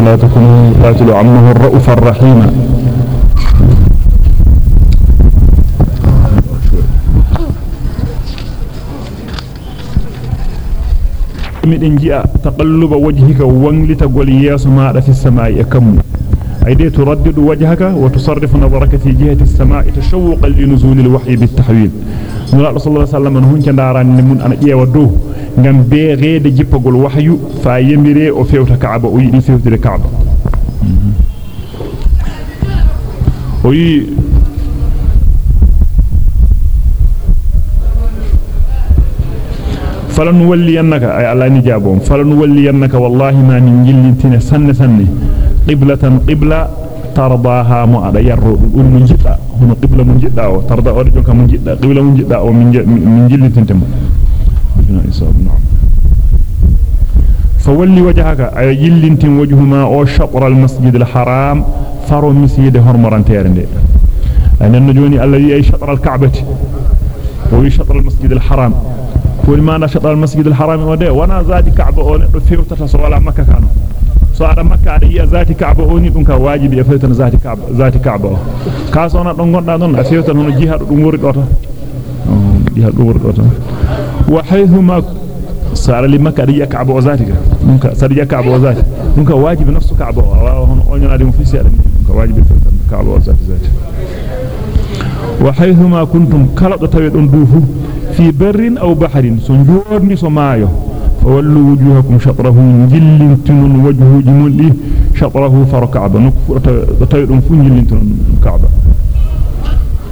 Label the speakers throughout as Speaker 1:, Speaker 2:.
Speaker 1: فلا تكونوا قاتلوا عمه الرؤوف الرحيم. miɗen ji'a taqalluba wajhika wanglitagol yeeso maɗa fi samai e kammu أيدي تردد وجهك وتصرف نظرك في جهة السماء تشوقا لنزول الوحي بالتحويل. الله صلى الله عليه وسلم هون كنداران من أنا إيه ودو ngam be reede jippagol wahyu fa yemire o fewta kaaba o yidi fewtire kaaba o yi falan walliyannaka ay Allah ni jabom falan walliyannaka wallahi ma min jillintine sanne sanne qiblatan qibla tardaha mu ada yarro dum mun jidda hono qibla mun jidda o tarda o jonka mun jidda qibla mun jidda o min min jillintinte mo. Ibn isa na'am. فولي وجهك اي جلنتين وجهما أو شطر المسجد الحرام فرو مسجد هرمران تيرنده ان جوني الذي اي شطر الكعبه ويشطر المسجد الحرام كل ما شطر المسجد الحرام ودي وأنا زاد كعبه أو ندو فيوتata so wala makka kanu so ada makka ada iya zati ka'ba oni dum ka wajibi e fewtan zati ka'ba zati ka'ba ka so na don gonda don a fewtan hono jihadu dum wori do tan jihadu dum wori do tan wa haythuma sara li makka ada iya ka'ba o zati ka dum ka sara iya ka'ba o zati dum ka wajibi nafsu ka'ba o wa hono onyanaade mo fisi ada dum ka wajibi fewtan ka'ba o zati zati wa haythuma kuntum kala do tawe don dufu fi barrin aw bahrin so njorni so maayo فولوا وجوهكم شطره جلنتن وجهه جمندي شطره فركعب نكفر تايدون فو جلنتن كعبه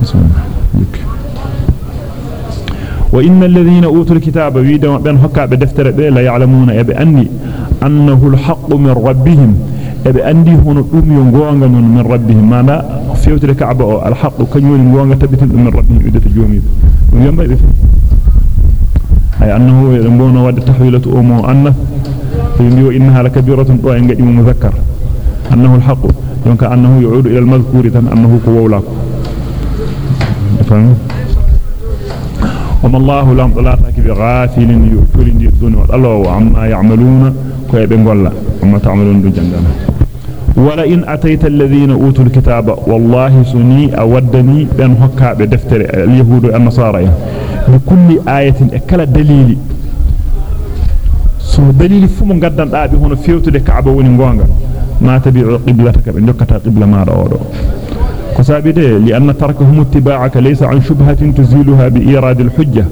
Speaker 1: بسم الله وإن الذين أوتوا الكتاب ويدوا بأن حكا بدفتر بي لا يعلمون أبي أني أنه الحق من ربهم. أبي أني هنا أم ينغوانغ من ربهم. ما لا فيوت الكعبة الحق كنيون ينغوانغ تبتن من ربهم. إذا تجومي وينبغي أي أنه يرمون ود تحويلة أمو أنه فيميو إنها لكبيرة وإن قد مذكر. أنه الحق. يمكن أنه يعود إلى المذكور أنه كوولاك فهم وما الله لم طلاتك بغافل يؤكل دون الله عما يعملون. كويب نقول عما تعملون بجنجانا ولئن أتيت الذين أوتوا الكتاب. والله سني أودني بأن هكا بدفتر اليهود والنصارى. بكل آية أكل دليل سو دليل فم غدان دابي هنا فيوتو كعبة وني ما تبيع قبلتك بنجكتا قبلة ما راودو كسابده لأن تركهم اتباعك ليس عن شبهة تزيلها بإيراد الحجة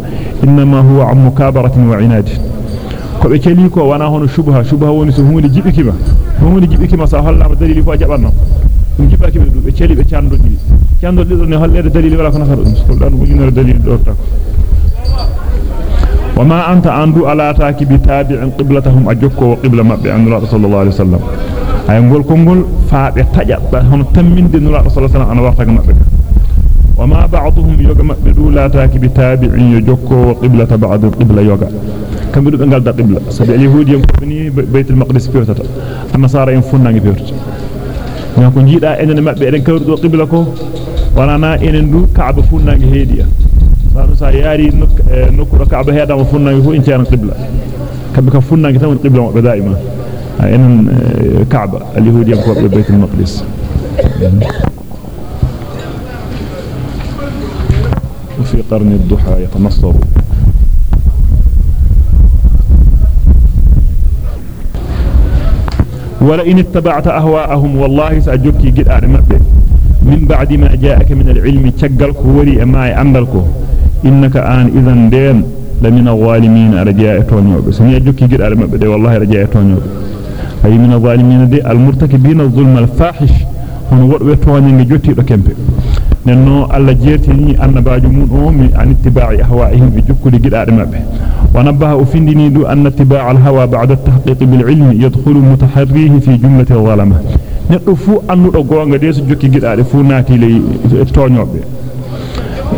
Speaker 1: إنما هو عن مكابرة وعناد ko be celi ko wana hono shubha shubha woni so hunde jibiki ma hunde وما أنت عنده على تاكي بتابع قبلتهم أجوكو وقبل مبع عن الله صلى الله عليه وسلم. أي نقول كنقول فابع تجد هم تمين دين الله صلى الله عليه وسلم. أنا وما بعضهم يوغا مبدو لا تاكي بتابع يجوكو وقبلة بعض القبلة يوغا كم بدو بنقال دا قبلة؟ سبع اليهود يمكنني بيت المقدس فيوتتا النصارى ينفونا فيوتتا يكون جيدا إننا مبع إذن كوردو قبلة كو ونانا إنن دو كعب فونا هيديا sanu sa yaari nokku kaaba heeda mo funnaangi fu in ceena qibla kambe ka funnaangi tan qibla mo be daima enen kaaba al-yahudi ko be bayt al-maqdis وفي قرن الضحى يتنصر ولئن اتبعت أهواءهم والله سأجوكي قد أعلم من بعد ما جاءك من العلم تشغلك وري ما أندلك إنك آن إذن دين لمن الظالمين رجاء تونيوب سمي أجوكي قد بدي والله رجاء تونيوب أي من الظالمين دي المرتكبين الظلم الفاحش. هن وɗɓe toñange jottiɗo kempe nenno alla jertini annabaaju mum o mi an ittiba'i ahwa'ihim bi jukkude gidaade ونبه أفندني دو أن اتباع الهوى بعد التحقيق بالعلم يدخل متحريه في جملة الظلمة. نقفو أن نقوان قديس جوكي قد أعرفو ناتي لي التونيو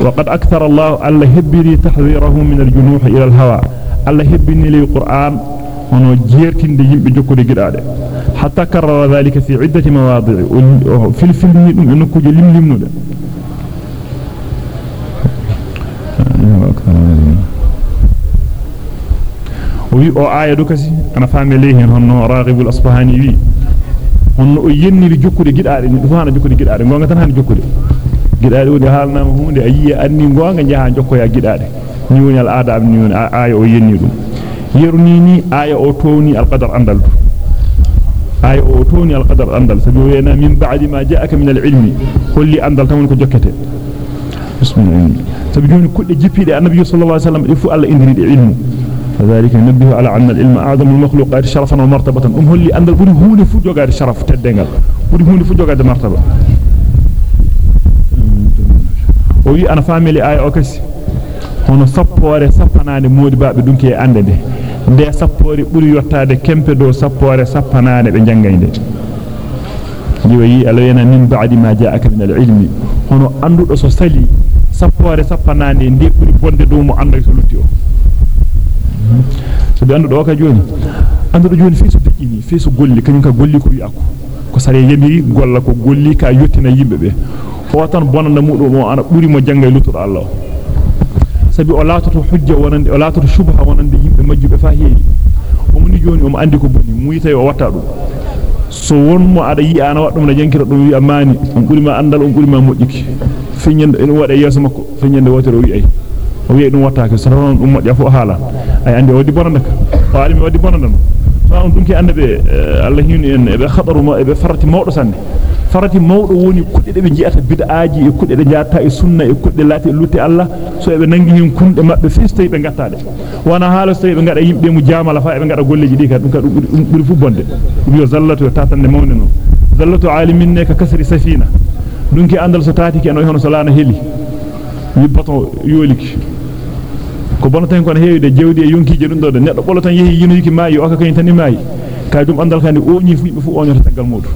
Speaker 1: وقد أكثر الله ألا هبني تحذيره من الجنوح إلى الهوى. ألا هبني لي القرآن ono jeertin de yimbe jokkude gidaade hatta karra dalika fi iddati mawadi' fil filmi dum enukuje وي أو آية دوكسي أنا فاهم ليه هنو راغب الأصبهاني وي jokkude gidaade ni dufaana jokkude gidaade gonga tan han jokkude gidaade woni haalnaama hunde ayi anni gonga jaha jokkoya gidaade ni woni al aada ni woni aya o yenni dum yeruni ni aya o towni al qadar andal aya o towni al qadar andal sabi wena min ba'di ma ja'aka min al ilmi kulli andal tan ko jokkete bismillah sabi joni kudde jippide annabi sallallahu alaihi wasallam ifu alla indiri ilmu فذلك نبه على أن العلم أعظم المخلوق غير شرفا ومرتبة. أمه اللي أنظر؟ بني هوني فجو غير شرف تدنغل بني هوني فجو غير مرتبة. وي أنا فامي لآي أوكس هنا صبوري صبنان مود باق بدونك أندد دي. صبوري بني يوتاد كمبر دو صبوري صبنان بنجنغين دي. وي ألوينا من بعد ما جاءك من العلم. هنا أندو أسو سلي صبوري صبنان دي بني بوند دومو أندد سلوتيو. So be andu do ka joni andu do joni fi so dikini fi so golli kanyum ka golli ko wi'ako ko sare yemiri golla ko golli ka yottina yimbe be o tan bonanda mudum o ana buri mo jangay lutudo Allah sabi o latoto hujja wonande o latoto shubha wonande yimbe majjube fa heedi o muni joni o andi ko boni muyita o watta dum so wonmo ada yi ana waddum na jankira dum wi amani on buri ma andal on buri ma mojjiki finyande en wada yeso makko finyande wotere wi ay o wi dum wattaake so non dum modja fu haala ay andi wadi bonanda ka o alimi wadi bonanda fa on dunki ande be Allah hini en be khadaru ma be farati mawdo sanne farati mawdo woni kudde de be jiata bid'aaji e kudde de jaata e sunna e kudde lati lutti Allah so e be nangi hin kunde mabbe fistay be gattaade wana haala so be ngada yimbe mu jaamala fa e be ngada golleji di ka dum ka dum buri fu bonde dum yo zallatu tatande mawne non zallatu alimin ne ka kasri safina dunki andal so taati ki en hono so laana heli yibbato yoliki ko bonaten ko heewi de jewdi e yonkije dum do neddo bolo tan yehi yinuki maayi o ka kany tan maayi kay dum andal kandi o nyi fu be fu onyoto tagal mudu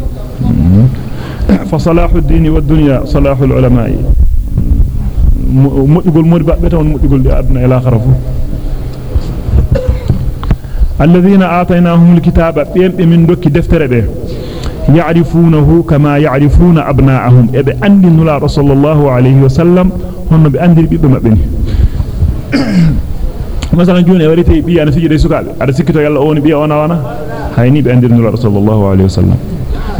Speaker 1: فصلاح الدين والدنيا صلاح العلماء مدغول مودي بابbe tan mudgol di aduna ila kharafu الذين آتيناهم الكتاب بيم من دوكي دفتر به يعرفونه كما يعرفون أبناءهم إبه أندي نلا رسول الله عليه وسلم هن بأندي بيبه مبني مثلا جوني وريتي بي أنا سجد سكاب أنا سكتو يلا أوني بي أنا وأنا هايني بأندي نلا رسول الله عليه وسلم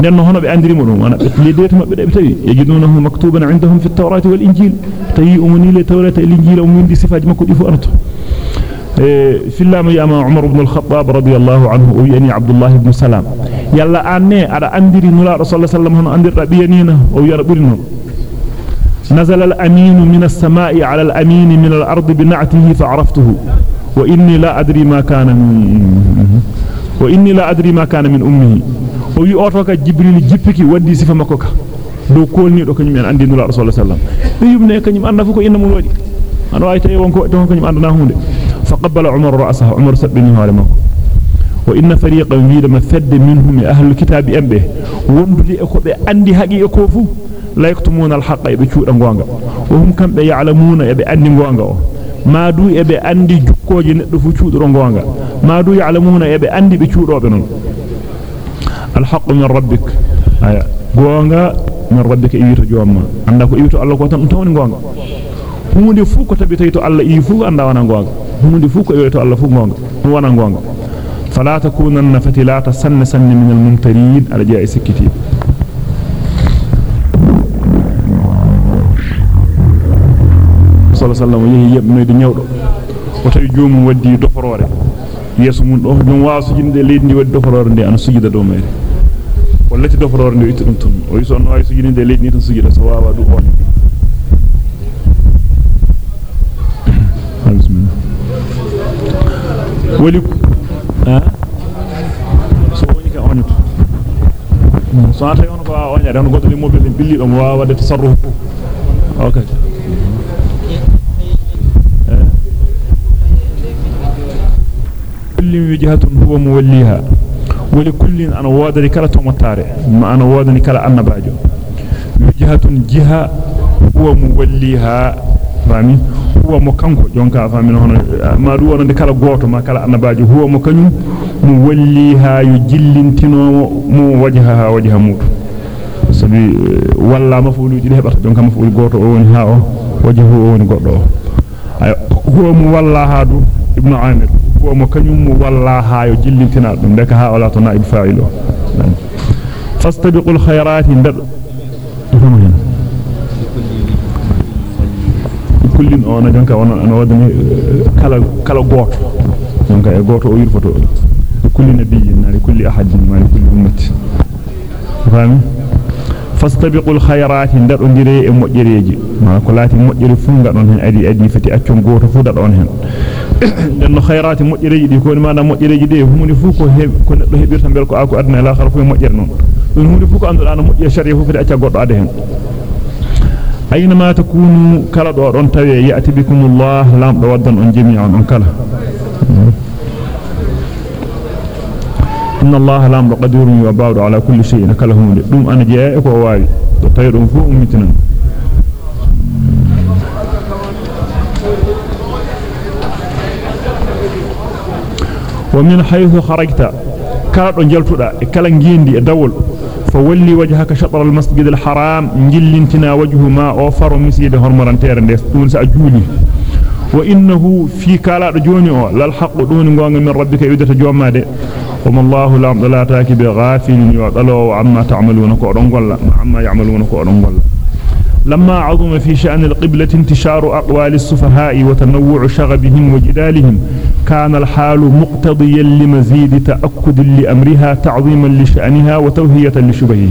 Speaker 1: لأنه هنا بأندري منهم أنا لديت ما بدأ بتوي يجدونه مكتوبا عندهم في التوراة والإنجيل تي أمني للتوراة الإنجيل أمني دي صفات ما كنت أنت في الله يا عمر بن الخطاب رضي الله عنه ويعني عبد الله بن سلام يلا أني على أندري نلا رسول الله صلى الله عليه وسلم أندر ربيانينا أو يربرنا نزل الأمين من السماء على الأمين من الأرض بنعته فعرفته. وإني لا أدري ما كان وإني لا أدري ما كان من أمه. وي يأتوك جبريل جبك ودي سفا مكوك. دو كول نيو دو كنيم أندي نولا رسول الله صلى الله عليه وسلم. يوبني كنيم اندا فوكو انمو ودي انو أي تاي وانكو تو كنيم اندنا هوند فقبل عمر رأسه. عمر سبني هارما وإن فريقا من فد منهم أهل الكتاب أمبه. وندلي اكو بي اندي حقي اكو فو e e la yaktumuna alhaqa e be cuuda gonga wa hum kambe ya'lamuna e be andi gonga o ma du e be andi jukkoje neddo fu cuudoro gonga ma du ya'lamuna e be andi be cuudobe non الحق من ربك ايا غونغا من ربك ايتو جوما anda ko iwto Allah ko tan tawni gonga hunde fu ko tabitayto Allah yi fu anda wana gonga hunde fu ko iwto Allah fu gonga wana gonga fala takunanna fatilata sanna sanna min almumtarin ala ja'i sikiti waddi doforore ndi ana sujida do mere wallati doforore ndi itti dum ton o yiso on way sujinde leydi ni tan sujida so waawa du on wali ha so woni ka onito so ata on ko waawa onyaade on goddo ni mobil en billi do mo waawa wadde tasarruf okay كل وجهة هو موليها ولكل أنا وادني كلا تومتاري ما أنا وادني كلا أنا باجو وجهة جهة هو موليها فامي هو مكانكو جونكا فامي هون ما دو ونde kala goto ma kala annabajo huwa mo kanyum mu walliha yujillintino mu wajhaha wajha mudu sabi walla mafuluji de hebata jonka mafulu goto o woni ha o wajhu o woni goddo o huwa mu wallaha du ibnu huwa mo kanyum mu wallaha yo jillintina dum deka ha wala to naib fa'ilo fastabiqul khayrati ndad kullin ona jonka on no wadani kala kala goto jonka e goto o yurfoto kulli nabiyyin nari kulli ahadin ma kulli ummati fami فاستبقوا الخيرات ندرنديري موجيريجي ما كلاتي موجيري فوغا دون هن ادي أدي فتي اتيون غوتو فودا دون هن دن خيرات موجيريجي دي كون مانا موجيريجي دي همني فوكو هيب كون دو هيبيرتا ميلكو أكو ادنا لا خرفو موجير نون. دون همني فوكو اندو أنا موجير شريف فتي اتيا غوتو ادي هن أينما تكونوا كلا دو دون تاوي يأتي بكم الله. لام دو ودن اون جميعا اون كلا. mm -hmm. إن الله لام قدير وبعد على كل شيء. هم دوم أنا جاء وواوي تاوي دون فوق أمتنا ومن حيث خرجت دون جلتدا كلا جيندي دول فولي وجهك شطر المسجد الحرام. جلنتنا وجه ما أوفر مسجد هرمرانتير ندس دون سأجولي. وإنه في كالا جوني أو للحق دون غونغ من ربك يودة جوما وما الله لا لا تاكي بغافل يعطلو عما تعملون كورون عما يعملون كورون لما عظم في شأن القبلة انتشار أقوال السفهاء وتنوع شغبهم وجدالهم كان الحال مقتضيا لمزيد تأكد لأمرها تعظيما لشأنها وتوهية لشبهه.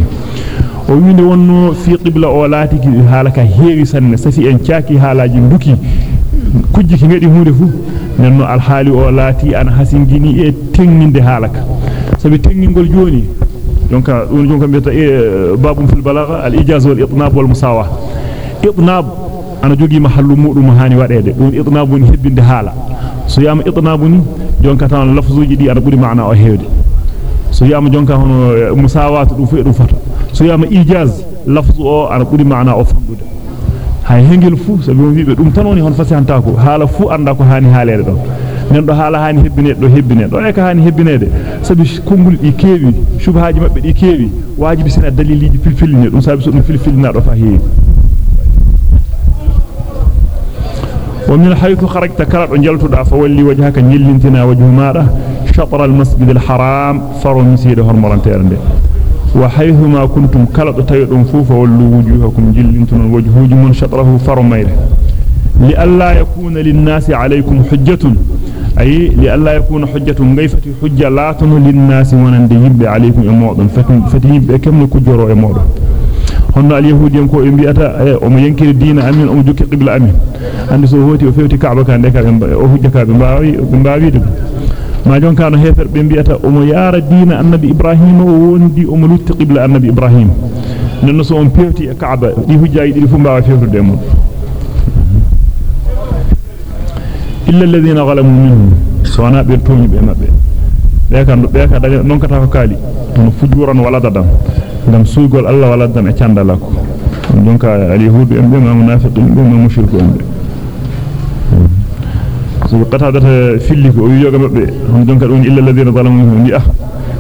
Speaker 1: ونو في قبلة أولاتك هالك هيري سنة سفي انشاكي هالاجي دوكي kujjiki ngadi hunde fu nenno alhaali o laati an hasingini e tenginde halaka sabi tengingol joni jonka dum jonka biata e babum fil balagha al ijaz wal itnab wal musawa itnab ana jogi mahallu mudum hani wadede dum itnabu ni hebbinde hala so yama itnabu ni jonka tan lafzuji di ana buri maana o hewde so yama jonka hono musawatu dum fu dum fata so yama ijaz lafzu o ana buri maana o famdude hay hengel fu sabi on wiibe dum tan woni hon fasihanta ko hala fu anda ko hani halede don nen do hala hani hebbine do hebbine do e ka hani hebbinede sabi kongul di kewi shubhaaji mabbe di kewi wajibi sina daliliji filfilne dum sabi so dum filfilna do fa heewi ومن حيث خرجت كرد جلتدا فولي وجهك نيلنتنا وجه ماده شطر المسجد الحرام فر مسجد هرمرانتيرنده وحيث ما كنتم كلد تيدون فوف ولوا وجوهكم جلنتن وجهوج من شطره فر ميره لئلا يكون للناس عليكم حجة أي لئلا يكون حجة غيفة حجة لا تنو للناس ونند يبي عليكم امودن فتيب كم كجرو امودن hono al yahudiyen ko e bi'ata o mo yankiri diina amin o mo jokki qibla amin. Andi so hoti o fewti ka'ba annabi ibrahim nenno so on pewti e ka'ba di hujjaaji di fu mbaawa fewtude mon illa alladhina ghalamu minhum sawana be toni be mabbe be kan be ka daga non kata ko kali no fujuran wala dadam ngam suygol Allah wala dan e candala ko donc al yahudu en be ma munafiqin be ma mushriku en be mabbe hon donc don illa alladhina zalamu minhum bi ah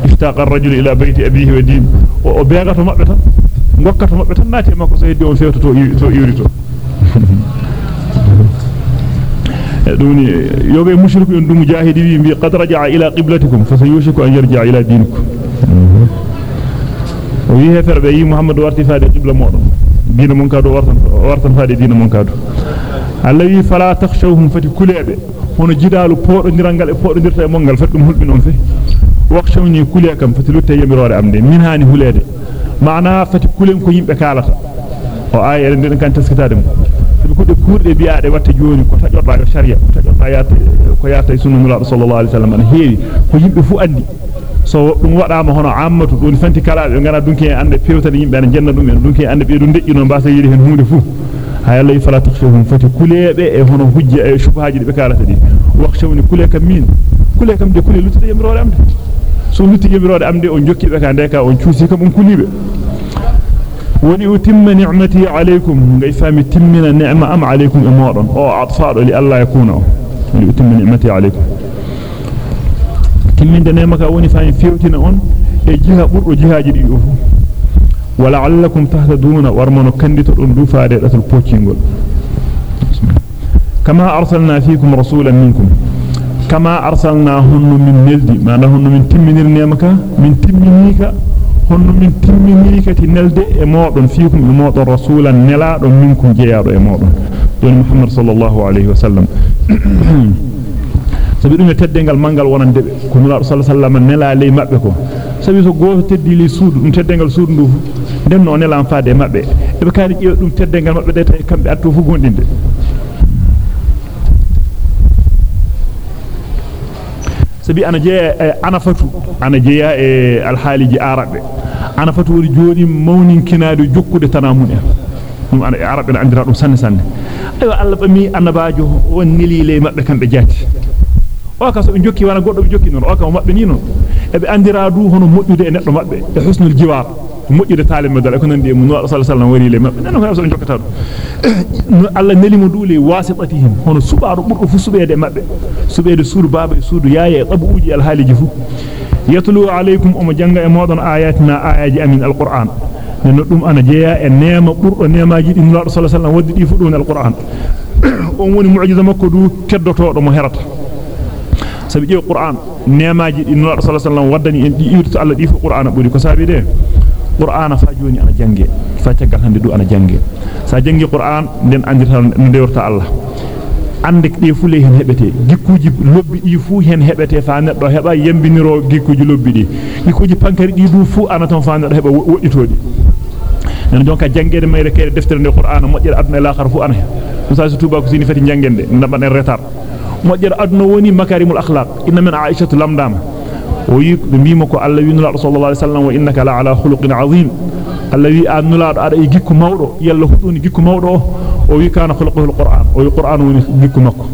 Speaker 1: iftaqa ar-rajulu ila bayti abihi wa din o beegato mabbe tan ngokkato mabbe tan naati makko so heddi on fewto to to yurito دوني يوغي مشرك يندم مجاهدي بي قد رجع إلى قبلتكم فسيوشك أن يرجع إلى دينكم ويه فربي محمد وارتي فادي قبلة مودو دين من كادو ورتن ورتن فادي دين من كادو الذي فلا تخشوهم فتي كليبه hono jidaalu poodondirangal e poodondirta e mongal fat dum hulbi non fe wakshawni kuliya kam fati lutte yamirore amde min hani hulede maana fati kulen ko yimbe kalata o ayere den kan taskitaade mo sabi kudde kurde biyaade watta joni ko tajorda yo sharia tajorda yaata ko yaata sunna nula sallallahu alaihi wasallam an heewi ko yimbe fu andi so dum wadama hono ammatu doni fanti kala be ngana dunki en ande pewtade yimbe an jenna dum en dunki ande be dum dejjino mbasa yidi hen hunde fu hayalla fala takhshawhum fati kulebe e hono hujja e shubhaaji be kalata di wakhshawni kule kam min kule kam de kule lutude yamirore amde so lutti yamirore amde on jokki be ka ndeka on ciusi kam on kulibe woni utimma ni'mati alaykum ngay fami timmina ni'ma am alaykum e modon o atfaado li alla yakuna li utimma ni'mati alaykum timminde ni'ma ka woni fami fewtina on e jiha burdo jihaaji di fu ولعلكم تهتدون ورمن كندتو دون دوفاده دتل بوچينغول كما ارسلنا فيكم رسولا منكم كما ارسلنا هن من نلدي ما هن من تمنير نيمكا من تمنيكا honno min timmini kati nelde e modon fiikum e modon rasulan nelaado minkum jeyaado e modon don muhammad sallallahu alaihi wasallam sabi dum e teddengal mangal wonande be ko nulaado sallallahu alaihi wasallam nela ley mabbe ko sabi so goto teddi li suudu dum teddengal suudu ndu den no nela faade mabbe e be kaani ƴeew dum teddengal mabbe de tay kambe atto fu gondinde sabi ana jeya ana fatu ana jeya e alhaliji arabe ana fatu woni jodi mawnin kinaade jokkude tanamun en dum ana arabe andira dum sanne sanne ayo Allah bami annabaajo won nilile mabbe kambe jati o ka so be jokki wana goddo be jokki non o ka mabbe ni non e be andira du hono moddude e neddo mabbe e husnul jiwar moƴƴude talim medal ko nandi mu sallallahu alaihi wasallam wari le mabbe nan ko so jokkata do Allah nelimo dule wasitatihim hono subaado burdo fu subede mabbe subede suudu baba e suudu yaaya e tabuuji alhaliji fu yatlu alaykum um janga e modon ayatina ayaji amin alquran nenno dum ana jeya e neema burdo neemaaji din sallallahu alaihi wasallam waddi di fu dum alquran on woni mu'jiza makko du teddoto do mo herata sabi jeew qur'an neemaaji din sallallahu alaihi wasallam waddani en di iwto Allah di fu qur'an buri ko sabi de qur'ana fa joni ana jange fa tagal hande du ana jange sa jangi qur'an den andita ndewrta Allah ande de fule hen hebete gikkuji lobbi di fu hen hebete fa neddo heba yembiniro gikkuji lobbi di gikkuji pankari di du fu ana ton fa neddo heba wodditodi nen jonka jangede mayre kede deftere de qur'ana mojjere aduna la khar fu ana musa tuba ko sini fati jangende ndaban en retard مجر أدنوني مكارم الأخلاق. إن من عائشة لمدام. ويك بميمك ألا ينلع صلى الله عليه وسلم وإنك لا على خلق عظيم. الذي أنلع أرأي جيك مورو. يلا خطوني جيك مورو. ويكان خلقه القرآن. ويقرآن ويجيك مكو.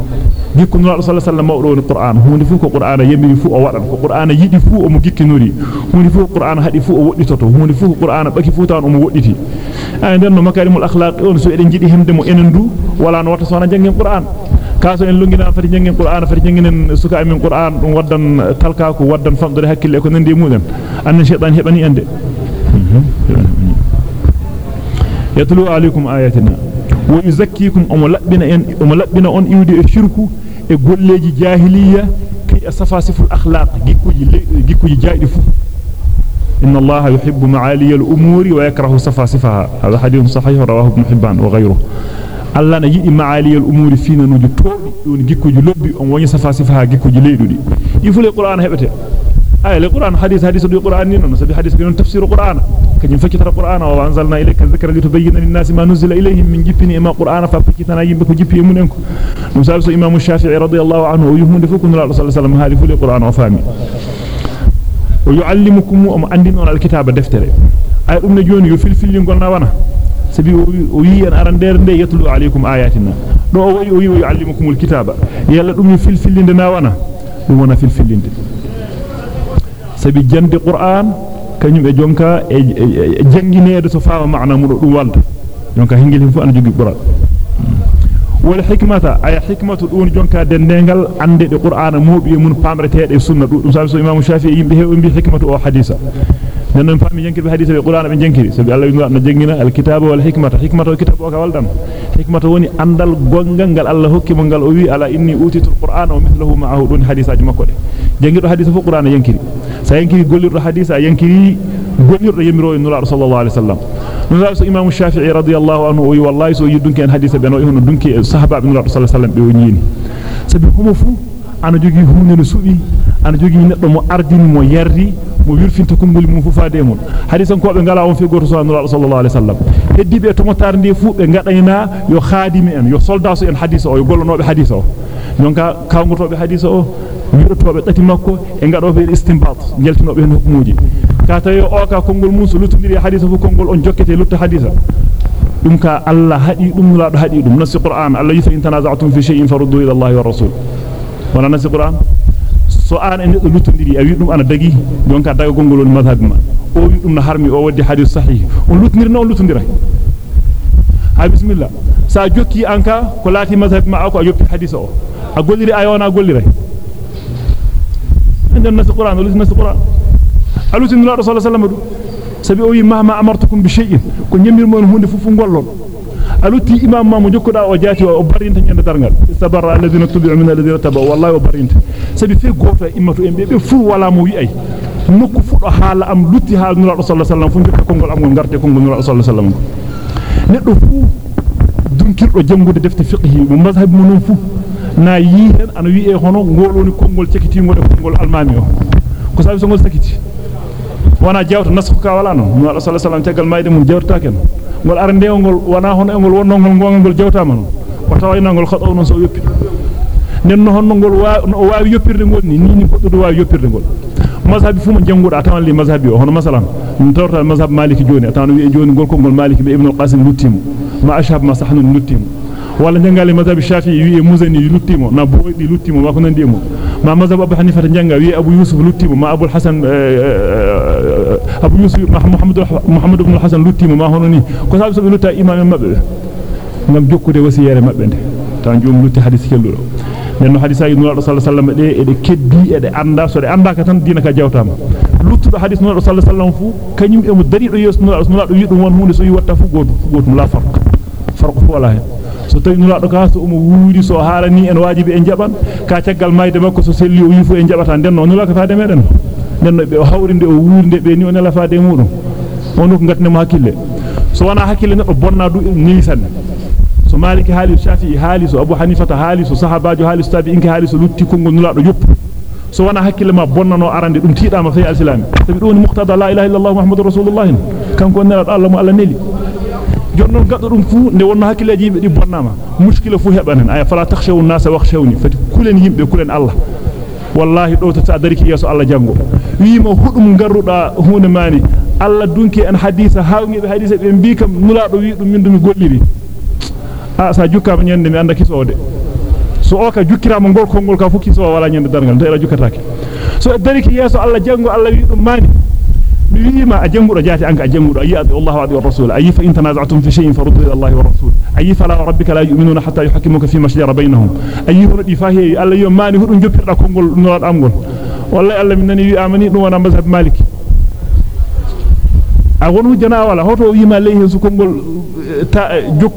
Speaker 1: جيك نلع صلى الله عليه وسلم مورو القرآن. هو نفوك القرآن يمي فوق أولا. القرآن يدي فوق أمو جيك نوري. هو نفوق القرآن هدي فوق وقلتته هو نفوق القرآن بكي فوتان أمو وقلتي أين دانو مكارم الأخلاق. يون سوئلين جيدي همدمو إنندو. ولا نواتسوانا جنجم القرآن. Kaso en lungina fati jangen qur'an fati jangenen suka amin qur'an dum waddan talka ko waddan famdore hakkille ko nandi muden anna shaytan hebani ende yatlu alaykum ayatina wa yuzakkikum um labbina en um labbina on iwde e shirku e golleji jahiliya kay asafasiful akhlaq gikkuji gikkuji jaaydi fu إن الله يحب معالي الأمور ويكره سفاسفها هذا حديث صحيح رواه ابن حبان وغيره Allah na yidi ma'aliyal umuri fina nuju toobi don gikkuji lobbi on woni safa sifa gikkuji leydudi di fule qur'an hebete ay le qur'an hadith hadith du qur'an ni non sabi hadith non tafsir qur'an kanyum fakita qur'an wa anzalna ilayka dhikra litubayyana lin-nasi ma nuzila ilayhim min jippini ma qur'an fa fakitana yimbe ko jippi munen ko dum sabi imam shafi'i radiyallahu anhu yuhunde fukun rasul sallallahu alaihi wasallam hali fule qur'an wa fami wa yuallimukum am andin on al-kitaba deftere ay dum ne joni yo filfilli gonna wana o wi yuallimukumul kitaba yalla dum filfillinde na wana dum wana filfillinde sabi jande qur'an kanyum e jonka e jangineede so faama maana mudo dum walda jonka hingel him fu an jogi qur'an wal hikmata ay hikmatu dun jonka dendengal ande de qur'ana mobi mun pamreteede sunna dum sabi so imam shafi'i yimbe heewi bi hikmatu o hadisa nan fami jankir be hadith be qur'an be jankiri sabi allah wi na jangina al kitaba wal hikmata hikmata kitabu ka waldan hikmata woni andal gongal gal allah hokki mo gal o wi ala inni utitul qur'ana wa mithluhu ma'ahu dun hadisaaji makko de jangido hadith fu qur'an yankiri sa yankiri gollirdo hadisa yankiri gollirdo yemiro en nula sallallahu alaihi wasallam nula so imam shafi'i radiyallahu anhu wi wallahi so yidunki en hadisa be no hono dunki sahaba be nula sallallahu alaihi wasallam be o nyini sabi homo fu ana jogi hunde no subi ana jogi neddo mo ardini mo yardi mo wirfinta kongol mum fu faade mon hadisan ko be ngala on fi goto sallallahu alaihi wasallam heddibe to motar ndi fu be gadayna yo khadimi en yo soldat en hadisa o yo gollonobe hadisa o donka kawgotobe hadisa o wirotobe dati makko e ngadobe istinbat jeltinobe hen hukumuji ka tayo o ka kongol mum so lutundiri hadisa fu kongol on jokkete lutta hadisa dum ka Allah hadi dum la do hadi dum nasi qur'an Allah yufa in tanaza'tum fi shay'in faruddu ila Allah wa rasul wala nasi qur'an so an en neddo lutondiri a wi dum ana dagi donka daga gongol woni mazhab ma o wi dum na harmi o waddi hadith sahih on lutondiri non lutondira ha bismillah sa jokki anka ko lati mazhab ma ko a yoppi hadith o a golliri ayona gollira عندنا الناس القرآن وليس الناس القرآن ألوت إن الله رسول الله صلى الله عليه وسلم سبي أوي مهما أمرتكم بشيء كن يمير من هون ففون قولون ألوت إمام ما مجكد أو جاتي وبرين تنجد درنجل استبر الذين تبعوا من الذين تبعوا والله وبرين سبي في قوة إما تو إمبي بفو ولا موي أي nokku fudo haala am lutti haal nula sallallahu alaihi wasallam fu jokka kongol am ngol ngarte kongol nula sallallahu alaihi wasallam neddo fu dunkirdo jangude defte fiqhi mo mazhab mo non fu na yi hen ana wi e hono ngol woni kongol cekitimo e kongol almami o ko sabi so ngol sakiti wana jawta nasxu ka wala non nula sallallahu alaihi wasallam tagal mayde mum jawta ken ngol arande ngol wana hono e ngol wonno ngol gongal ngol jawtama non o tawayna ngol khadaw non so yoppi nen no honno ngol waawi yoppirde ngol ni ni goddo do waawi yoppirde ngol mazhabi fu mo janguda tawan li mazhabi hono masalan min tawta mazhab maliki joni atan wi joni ngol ko ngol maliki be ibn al-qasim luttimo ma ashab ma sahnu luttimo wala jangali mazhab shafi'i wi e muzani luttimo na boydi luttimo ma ko nandi mo ma mazhab abu hanifa janga wi abu yusuf luttimo ma abu hasan abu yusuf muhammad muhammad ibn al-hasan luttimo ma hono ni ko sabi so be lutta imam mabbe ngam jokkude wasiyere mabbe de tan jom lutti hadith kelludo nenno hadisa yi nulaado sallallahu alaihi wasallam de ede keddi ede anda so de anda ka tan dina ka jawtama luttudo hadis nulaado sallallahu alaihi wasallam fu kanyum e mo darido yes nulaado nulaado wi dum won hunde so yi watta fu goto goto la farq farq fu wala hen so tawi nulaado ka so mo wuuri so harani en wajibi en jaban ka tiagal mayde makko so selli o yifu en jabata denno nulaaka faade meden denno be o hawrinde o wuurde be ni on la faade mudum on ko ngatne mo hakkille so wana hakkille neddo bonna du ni sanne so maliki haali shafi'i haali so abu hanifata haali so sahabaajo haali so tabi'inka haali so lutti kongol nulaado yoppu so wana hakkille ma bonnano arande dum tiidama fa al-islam tabi dum muqtada la ilaha illallah muhammadur rasulullah kanko nelaado allah mo allah neli jonnon gaddo dum fu nde wonno hakkileji yimbe di bonnama mushkila fu hebanen ay fala takhshawu an-nas wakhshawni fati kulen yimbe kulen allah wallahi do ta dariki yeso allah jango wiima hudum garruda hunde mani allah dunki en hadisa hawngi be hadisa be mbi kam nulaado wi dum min dum golliri a sa jukkama nyande mi anda kisode so o ka jukkirama gol kongol ka fu kiso wala nyande dargal to era jukkatake so dariki yeso Allah jango Allah wi dum mani بما أجمع رجاتي عنك أجمع أي الله وعدي والرسول. أي فإن تنازعتم في شيء فردوا إلى الله والرسول. أي فلا ربك لا يؤمنون حتى يحكموك في مشجر بينهم. أي ربي فاهي ألا يوم ما نهر أن يبقر لكم نور الأمور والله ألا منني يؤمني نوانا مذهب مالك. أقول جنا ولا هو توي ما ليه سكون قول تا جوك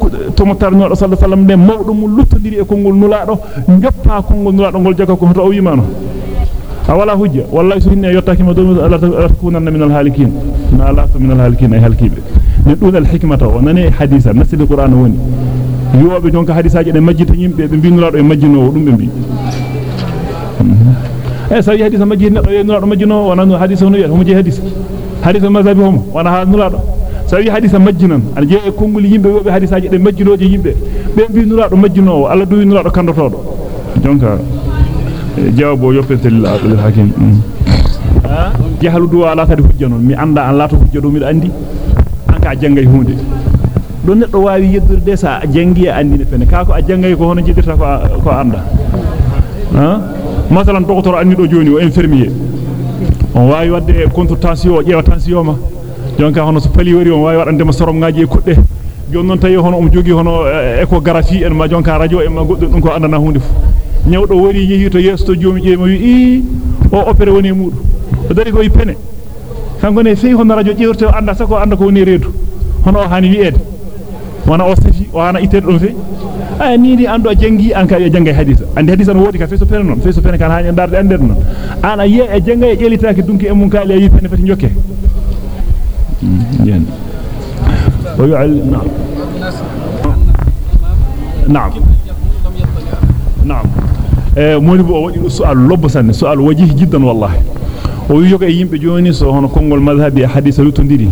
Speaker 1: نور صلى الله عليه وسلم نمر ملوت ندير يكون قول نلاره نجبها كون قول نلاره قول جاك كون توي ما نو فولا حج والله سنه يتاكم دون من الهالكين. ما لا من الهالكين أي هالكيب. ندون الحكمة. ونني حديثا. نسل القرآن وني. يوبي دونك حديثا دي ماجيت نيمبي بي بينو لاد ماجينو دوم بي أي سا يادي سا ماجين نادو نادو ماجينو وأنا نو حديث نو يوم جي حديث. حديث ما زابي هم. وأنا ها نو لاد سا يي حديثا ماجينن ان جي كونغول ييمبي يوبي حديثا دي ماجينو دي ييمبي بي بينو لاد ماجينو الله دوي نو لاد كاندوتو دونك jawabo yoppete lil hakim jahalu du ala tadi hujja non mi anda an lato hujja do mi andi anka jangay hunde do neddo waawi yeddurde sa jangi andi ne fene kako a jangay ko hono jidirta ko ko anda ha masalan docteur andi do joni o infirmier on waawi wadde contre tension o ƴeewa tension ma jonka hono so pali wari on waawi wadande ma sorom ngaaji e kudde jon non tawi hono um jogi hono échographie en ma jonka radio en ma goddo dum ko andana hunde fu nyawdo wari yehi to yesto joomi jeema wi i o opéré woni mudu o dari ko pene kanko ne sey hono radio ƴewrte o anda sako anda ko woni reedu hono o hani wi'ede wana o safi o hana ittede dum fe ay ni ni ando jangi an ka jangay hadith andi hadith an wodi ka fe so pene non fe so pene kan hani darde ande non ana ye e jangay jelitaaki dunki e mun kaali yi pene fati jokke yen na'am na'am na'am e moni bo wadi su'al lobbo sanne su'al wajih jiddan wallahi o wi yoga e yimbe joni so hono kongol mazhabi hadith lutondiri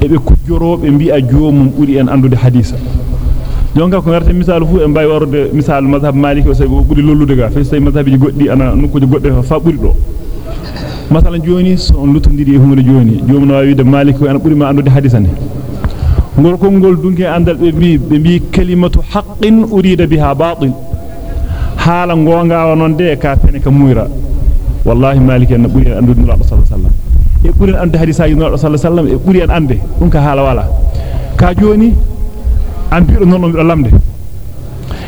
Speaker 1: e be kujjorobe mbi'a joomum buri en andude hadith jonka ko ngarte misal fu e mbay warde misal mazhab maliki o sago buri lollude ga fe say mazhabi goddi ana nokkude godde fa buri do masalan joni so on lutondiri e humre joni joomum no wiide maliki en buri ma andude hadithane ngol kongol dunki andal be bi be bi kalimatu haqqin urida biha batil haala gonga non de ka fene ka muyra wallahi maliki en buri andude nula sallallahu alaihi wasallam e buri ande hadisaaji nula sallallahu alaihi wasallam e buri en ande dum ka haala wala ka joni an biido non on lamde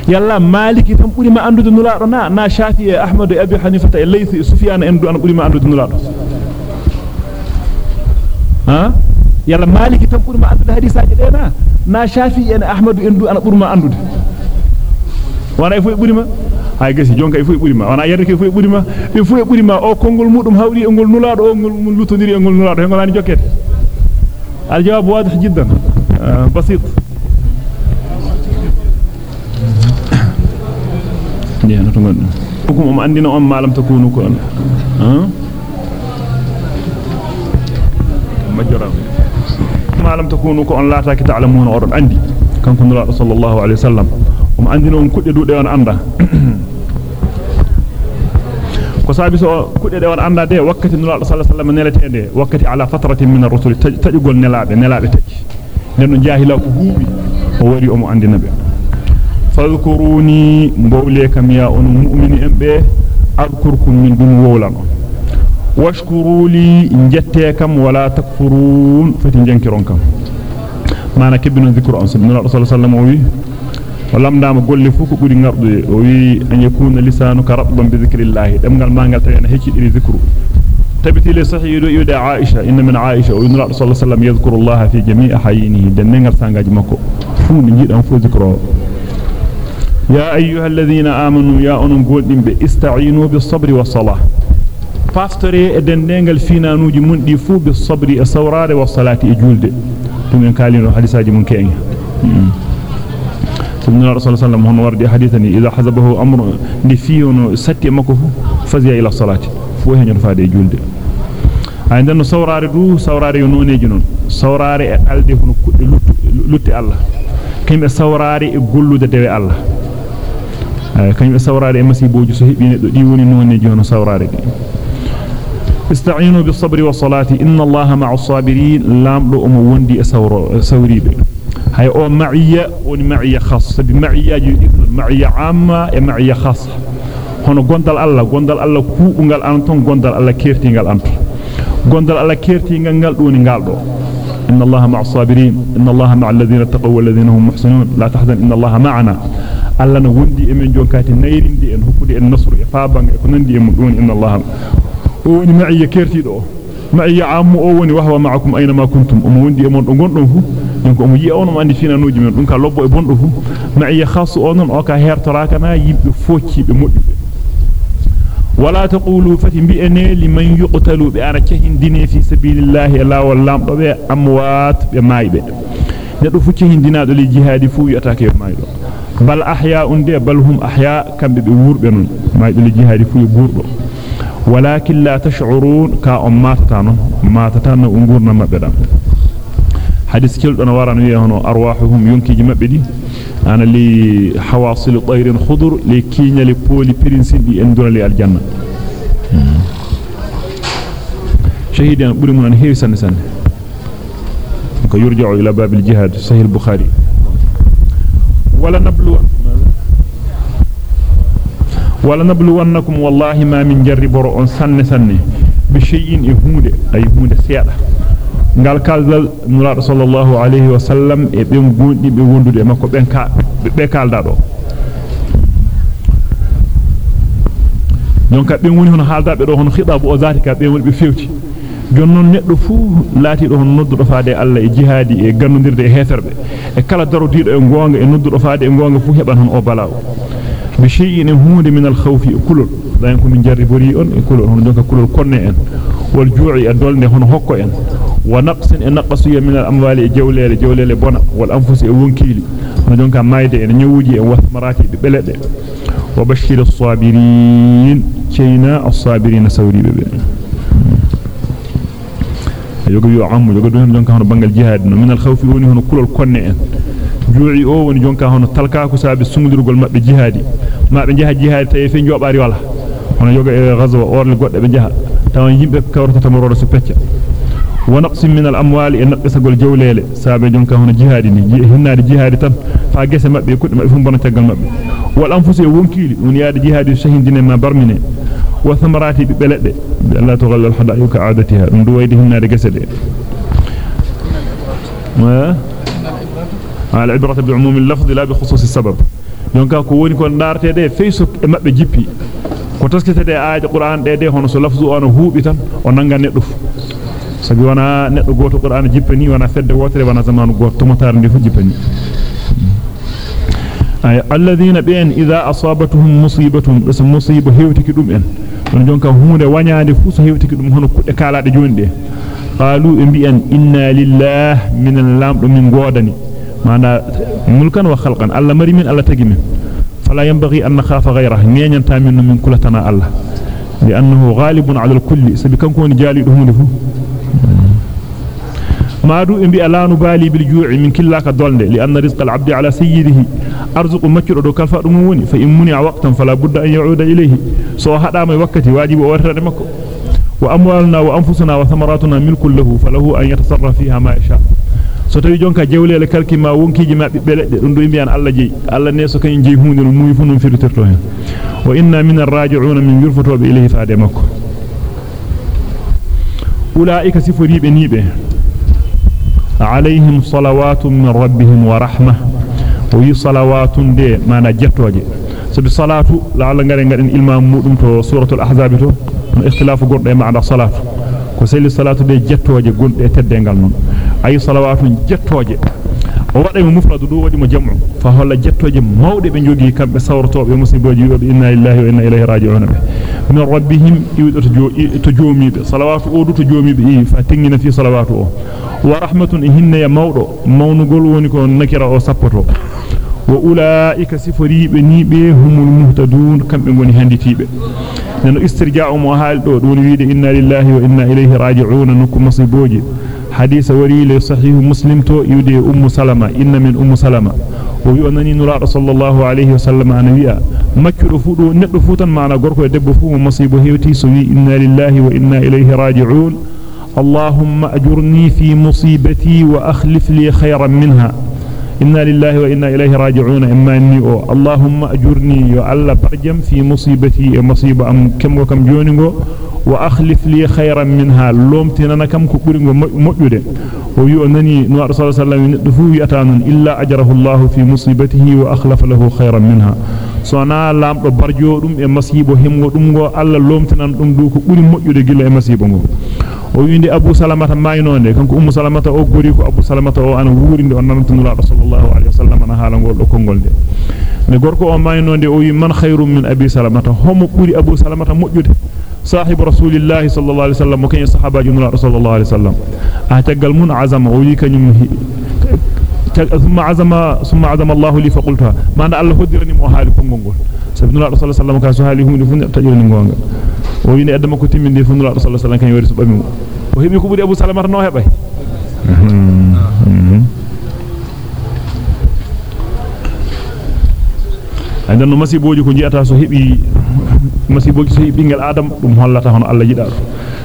Speaker 1: yalla maliki tan buri ma andude nulaado na na shafi e ahmad e abi hanifa e layth e sufyan en du an buri ma andude nulaado ha yalla maliki tan buri ma andude hadisaaji de na na shafi en ahmad en du an buri ma andude wana e fu buri ma hay gasi jonka e fu e burima wana yerde ke fu e burima be fu e burima o kongol mudum hawri e ngol nulaado o ngol lutondiri e ngol nulaado e ngolani jokkete al jawab wadih jiddan basit ni ana to gonda hukum um andina on malam takunu ko on majjara malam takunu ko on laata ki ta'lamuna odon andi kanko nura sallallahu alaihi wasallam um andina on kudde dude on anda ko sabi so kudde de on anda de wakkati nura sallallahu alaihi wasallam neletede wakkati ala fatratin min ar-rusul tajugol nelabe nelabe taji den jahila ko huubi o wari o mo andina be fadhkuruni mbawle kam ya on mu'mini embe adkurkum min dum wowlan on washkuru li jette kam wala takfurun fati jankiron kam mana kebino dhikru on sallallahu alaihi wasallam ولمدام غولي فوكو غودي غابدو وي ان يكون لسانك ربا بذكر الله دمغال ماغال تاينا هيكي دي ذكرو تبتي لي صحي يدو يدا عائشه ان من عائشه وين رسول الله صلى الله عليه وسلم يذكر الله في جميع حيينه دنغال سانغاج مكو فو ني جيدان فو ذكرو يا ايها الذين امنوا يا ان غولدين باستعينوا بالصبر والصلاه باستوري دنغال فينانوجي موندي فو بالصبر والصلاه والصلاه اجولد تمن كالينو حديثاجي مونكي الله صلى الله عليه وسلم وردي حديثني إذا حزبه أمر نفيون ستي مكه فزي إلى الصلاة. فوه ينفاد إجولد عندنا صورار دو صورار ينوني جنون. صورار ألدي هنو لطي الله. كم صورار إقلو دوي الله. kanyum sawraade e masiboji so hebi neddo di woni noneji hono sawraade di ista'inu bis sabri was salati inna allaha هي أو معي ومعي خاص بمعي معي عام ومعي خاص هنا غوندال الله غوندال الله كو كوغال أنتون غوندال الله كيرتيغال انت غوندال الله كيرتيغال دوني غالدو إن الله مع الصابرين إن الله مع الذين اتقوا والذين هم محسنون. لا تحزن إن الله معنا. الله نوندي امين جونكاتي نيرندي إن حكودي النصر يفابان كنندي ام دوني إن الله. وني معي كيرتي دو. Ma kuntum o wondi e mon do gondon fu donc o yi on andi finanuji men dum ka lobbo e bondo fu ma'iya khassu onon o ka hertoraka na yibbe foccibe moddibe ولا تقولوا فتنبئني لمن يقتلوا بأنا كهندني في سبيل الله لا واللام دوبه اموات بمايبه ندو fu cehindinaado li jihadi fu yatake maydo bal ahya'un de bal hum ahya' kambe be wurbe non maydo li jihadi fu ولكن لا تشعرون كأماتتان ماتتان أنقرنا مبدأ. حديث كيلت أنا وارا نبيه هنا أرواحهم ينكي مبدي. أنا لي حواصل طير خضر لكينا لبولي برنسي دي أندونا للجنة شهيد يعني بولي من أنهي سنة سنة. يرجع إلى باب الجهاد سهل البخاري. ولا نبلو ولا نبلو ولا نبلونكم والله ما من جرب ان سن سن بشيء يهود اي هود سيدا ngal kaldal nura sallallahu alayhi wa sallam e be gondi be wondude makko ben ka be kalda do jonka be woni hono halda be do hono khidabu o zati ka be woni be fewti jonnon neddo fu laati do hono noddu do faade Allah e jihadi e gannodirde e heferbe e kala darodiido e gonga e noddu do faade e gonga fu heban hon o balaaw بشيء نهود من الخوف كل. لا يكون من جرب ريئن كل. هون جنك كل كنئن والجوع الدول نهون هكئن ونقص النقص من الأموال جولة جولة بنا والأنفس ونكيل هون جنك ما يدي أن. يوجي وثمراتي ببلده وبشر الصابرين. كينا الصابرين سوري ببلده يقول يعمل يقول دون جنك هون بنجل جهاد. من الخوف هون هون كل كنئن juu'i o woni jonka hono talka ko saabe sungdirgol mabbe jihadi mabbe jaha jihadi tay fe jobari wala hono yoga e ghazwa orle godde be jaha taw yimbe kawrata mororo so pecca wa naqsim min al amwali en naqisagol jawlele saabe jonka hono jihadi ni hinnaade jihadi tan fa gese mabbe kudde mabbe fu bona tagal mabbe wal anfusi e wonkili woni yaade jihadi shahindine ma barmine wa thamarati bi beledde alla tughallal hadayuka aadatiha dum do wayde hinnaade gese de على العبرة بعموم اللفظ لا بخصوص السبب. دونك كووني كون دارتي دي فيسوك مابي جيبي كو تاسكيت دي آيات القران دي دي هونو سو لفظ اون هوبي تان أو نانغا نيدوف. سابي وأنا نيدو غوتو قرآن جيباني وأنا فد ووتري وأنا زمانو غوت توماتار دي فو جيباني أي الذين بين إذا أصابتهم مصيبة بس مصيبة هيوتيكي دوم إن. دونك هوندي وانياندي فو سو هيوتيكي دوم هونو كود كالا دي جوندي قالوا إن بي إن إنا لله من اللام من غوداني mana mulkan wa khalqan alla mari min alla tagi min fala yanbaghi an nakhafa ghayrahu ngeñanta min min kulatana alla لأنه غالب على الكل سبكن كون جالي دهون فو ما دو امبي الا نبالي بالجوع من كلاك دولنde لأن رزق العبد على سيده ارزق مكر دو كالفا دum woni fa immuni waqtan fala budda an yauda ilayhi so hada may wakati wajibi o wartade makko wa amwaluna wa anfusuna wa thamaratuna milkun lahu falahu an yatasarrafa fiha ma yasha so tawi jonka jewlele kalki ma wonkiji ma bibbe ledde dum do imbi an alla jeyi alla ne so kany jeyi hunde no muy fu non firuterto hen wa inna min ar-raji'una min yurfatobe ilayhi faade makko ulaika sifuribe nibe عليهم صلوات من ربهم ورحمة وي صلوات دي مانا جتوجي سبي صلاة لعل غاري غادن إلما مودum to suratul ahzab to اختلاف غورد معنى صلاة ko seli salatu de jettoje gonde teddengal non ay salawatu jettoje o wada mo mufradu do wadi mo jam'u fa holla jettoje mawde be jogi kambe sawrtobe musiboji yobe inna lillahi wa inna ilayhi raji'un min rabbihim iwdo to joomibe salawatu o du to joomibe yi fa tingina fi salawatu o wa rahmatun hinna ya mawdo mawnugol woni ko nakira o sappoto wa ulaika sifaribe nibe humul muhtadun kambe ngoni handitibe nano istirja'u mo haldo don wiide inna lillahi wa inna ilayhi raji'un nukum masiboji yude ummu salama inna min ummu salama o wi onani nura sallallahu alayhi wa sallam anawiya makkido fudo neddo futan maana gorko e debbo fu mo masibo hewti so wi inna lillahi wa inna ilayhi raji'un اللهم أجرني في مصيبتي وأخلف لي خيرا منها إنا لله وإنا إليه راجعون إما أني أو اللهم أجرني يعلى برجم في مصيبتي مصيبة أم كم وكم جونيغو وأخلف لي خيرا منها. لوم تنانا كم كبريغو مؤجد ويؤنني نوار صلى الله عليه وسلم ندفو يتان إلا أجره الله في مصيبته وأخلف له خيرا منها. سونا لام برجو دم مصيبة همو دمغو ألا لوم تنان دم دو كبري مؤجد جل مصيبة o windi abu salamata maynonde kanko ummu salamata o gori ko abu salamata o ana wurinde on nantunula sallallahu alaihi wasallam ana hala ngol do kongol de ne gorko o maynonde o wi man khairum min abi salamata homo buri abu salamata mojjude صاحب رسول الله صلى الله عليه وسلم وكان صحابه جنرال رسول الله عليه وسلم اتقل من عزم كنيم ثم عزم ثم عزم الله لي فقلتها ما أن الله هدرني مهالك منقول سيدنا الله صلى الله عليه وسلم كان سهاله من فن تجرني منقول وين أدم كتيم من فن الله صلى الله عليه وسلم كان يورس بامي وهم يكبر أبو سلمة رنوه به عندنا مسي بوجي كنجي أتى سهيبي مسي بوجي سهيبي إنجل آدم محلته هن الله جدار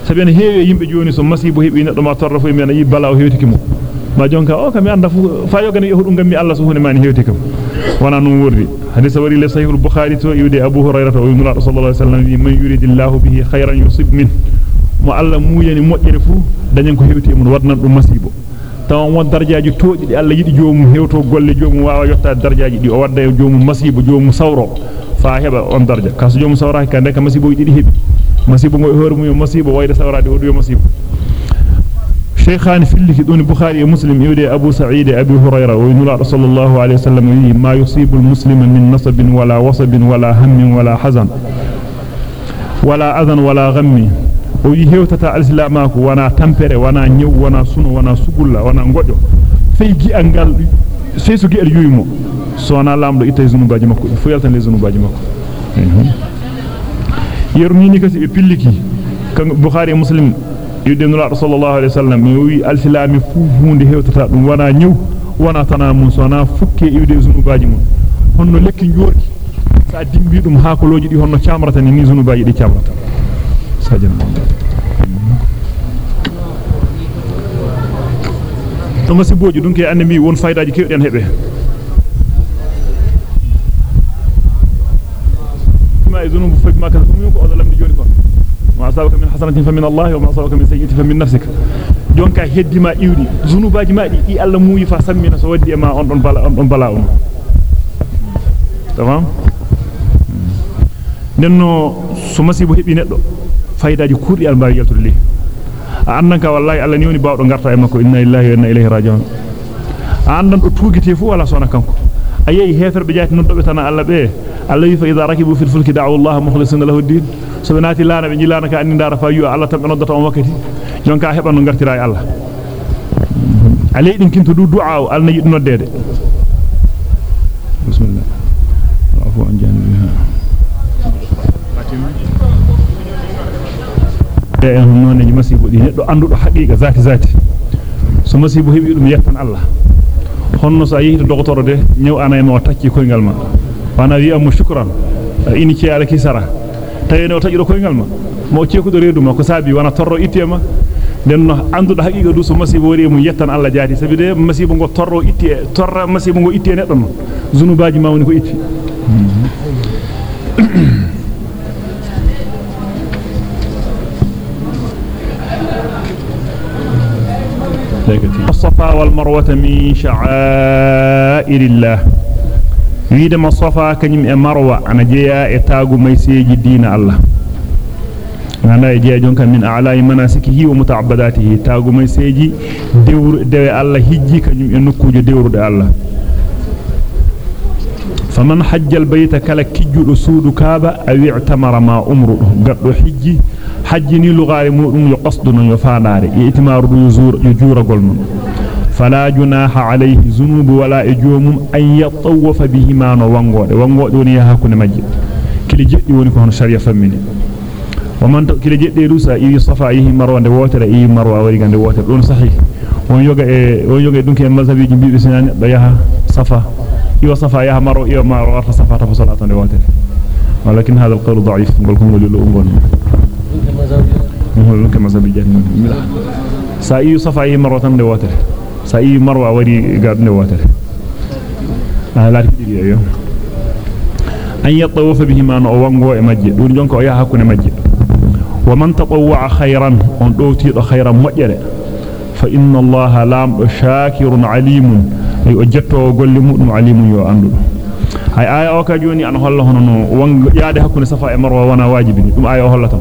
Speaker 1: سبيان هي يمبي جوني سمسي بوجي بينا دم أطرفه يمينا يبلاه هي تكمل ma jonka o kam mi anda fu fa yogane yahudum gammi Allah so hunde mani hewtikam wana non wordi hadith wari le sahih al-bukhari to yude abu hurairah wa ibn sallallahu alaihi wasallam man yuridillahu bihi khayran yusib min mo Allah muyani mojjere fu dañen ko hewti mun wadnan dum masibo taw won darjaaji tooji di Allah yidi joomum hewto golle joomum waawa yotta darjaaji di o wadda e joomum masibo joomum sawro fa heba on darja kaso joomum sawra ka ndeka masibo yidi hebi masibo ngo hoore mum masibo wayde sawraade o do masibo شيخان في دون بخاري ومسلم يودي أبو سعيد أبي هريرة وينولى صلى الله عليه وسلم ما يصيب المسلم من نصب ولا وصب ولا هم ولا حزن ولا أذن ولا غم. ويهوتتا الإسلامك وأنا تمبر وأنا نيو وأنا سنو وأنا سقل وأنا نغجو فيجي أنغال سيسو جي اليومو سوانا لامدو إتاي زنوباجي مكو فيالتن لي زنوباجي مكو. يرميني كسي بيليكي بخاري مسلم nula sallallahu alaihi wasallam mi wi alsilami fu hunde hewtata dum wana nyew wana tana mun sona fukke iwde zunubaji mun honno lekki njorki sa dimbi dum hakoloji di honno chamrata ni zunubaji di chamrata sajan to masiboji dun ke annabi won faydaaji kewden hebe ma zunubu fa ma kan ko o lamdi joni kon أصابك من حسنة فمن الله وما أصابك من سيئة فمن نفسك. جونكا هدي ما إيودي زنوبا جماعة إي ألا موي فاسمينا سودي ما أنبلاهم بلا أن تمام لأنه سمسي بحبي نتلو فايدة دي كوري المارية تللي أعنانك والله ألا نيوني باورو نغرطا إمكو إنا إله وإنا إله راجعون أعنان أتوكي تيفو ولا سونا أي هي هفر بجاهت نبتنا ألا بيه ألا يفا إذا ركبوا في الفلك دعوا الله مخلصين له الدين so benati laana be jilana ka andi ndara fa yu alla tan noddata on wakati jonka heba no gartira e Allah alay din kinto du du'a al na yidu noddede bismillah afu an janibiha e non ne masibo di neddo andudo haqiqa zati zati so masibo hebi dum yeftan Allah honno so yehi to dogotoro de ñew anay mo tacci koyngal ma wana wi am shukran ini ci ala kisara tayeno taji do koyngal ma mo ciekudo reedu ma ko sabi wana torro ittema den no andudo haqiqa du so masibo wori mu yettan Allah jaati sabi de masibo go torro itti torra masibo go itti neddo no zunubaji ma woni ko itti الصفا والمروة من شعائر الله ويدما الصفا كنيم مروة أنا جيا إتاغو ميسيجي دين الله. أنا جيا جونك من أعلى مناسكه ومتعبداته. تاغو ميسيجي دور دو الله هجي كنيم نكوجو دور دو الله. فمن حج البيت كلا كجو سود كابا أو اعتمر ما أمره قد حجي حجني لغاري مؤمن يقصد يفادار ائتمار يزور يجور قلم فلا جناح عليه ذنوب ولا إجوم أن يطوف بهما وانغود وانغود وني هاكون ماجي كلي جدي وني كون شريعه فمني ومن كلي جدي روسا اي صفا اي مروة de wotere اي مروة wari gande wotere don sahih won yoga e won yoga dunki en mazhabiji bibi sinani do yaha safa iyo safa yaha maro iyo maro warta safa ta salatan de wotere ولكن هذا القول ضعيف. نقول لكم ولي لو هو كما سبي ساي صفاي مرة لواتر ساي مروة وري قاد لواتر آه لا تدري أيوه أن يطوف بهما نوانغو إمجي دون جونكو يا هكون إمجي ومن تطوع خيرا on دوتي خيرا مجرى فإن الله لام شاكر عليم. أي أجتو قول مؤمن عليم يو أندو hay aya o ka joni an holla hono no won yaade hakkunde safa e marwa wana wajibi dum aya o hollata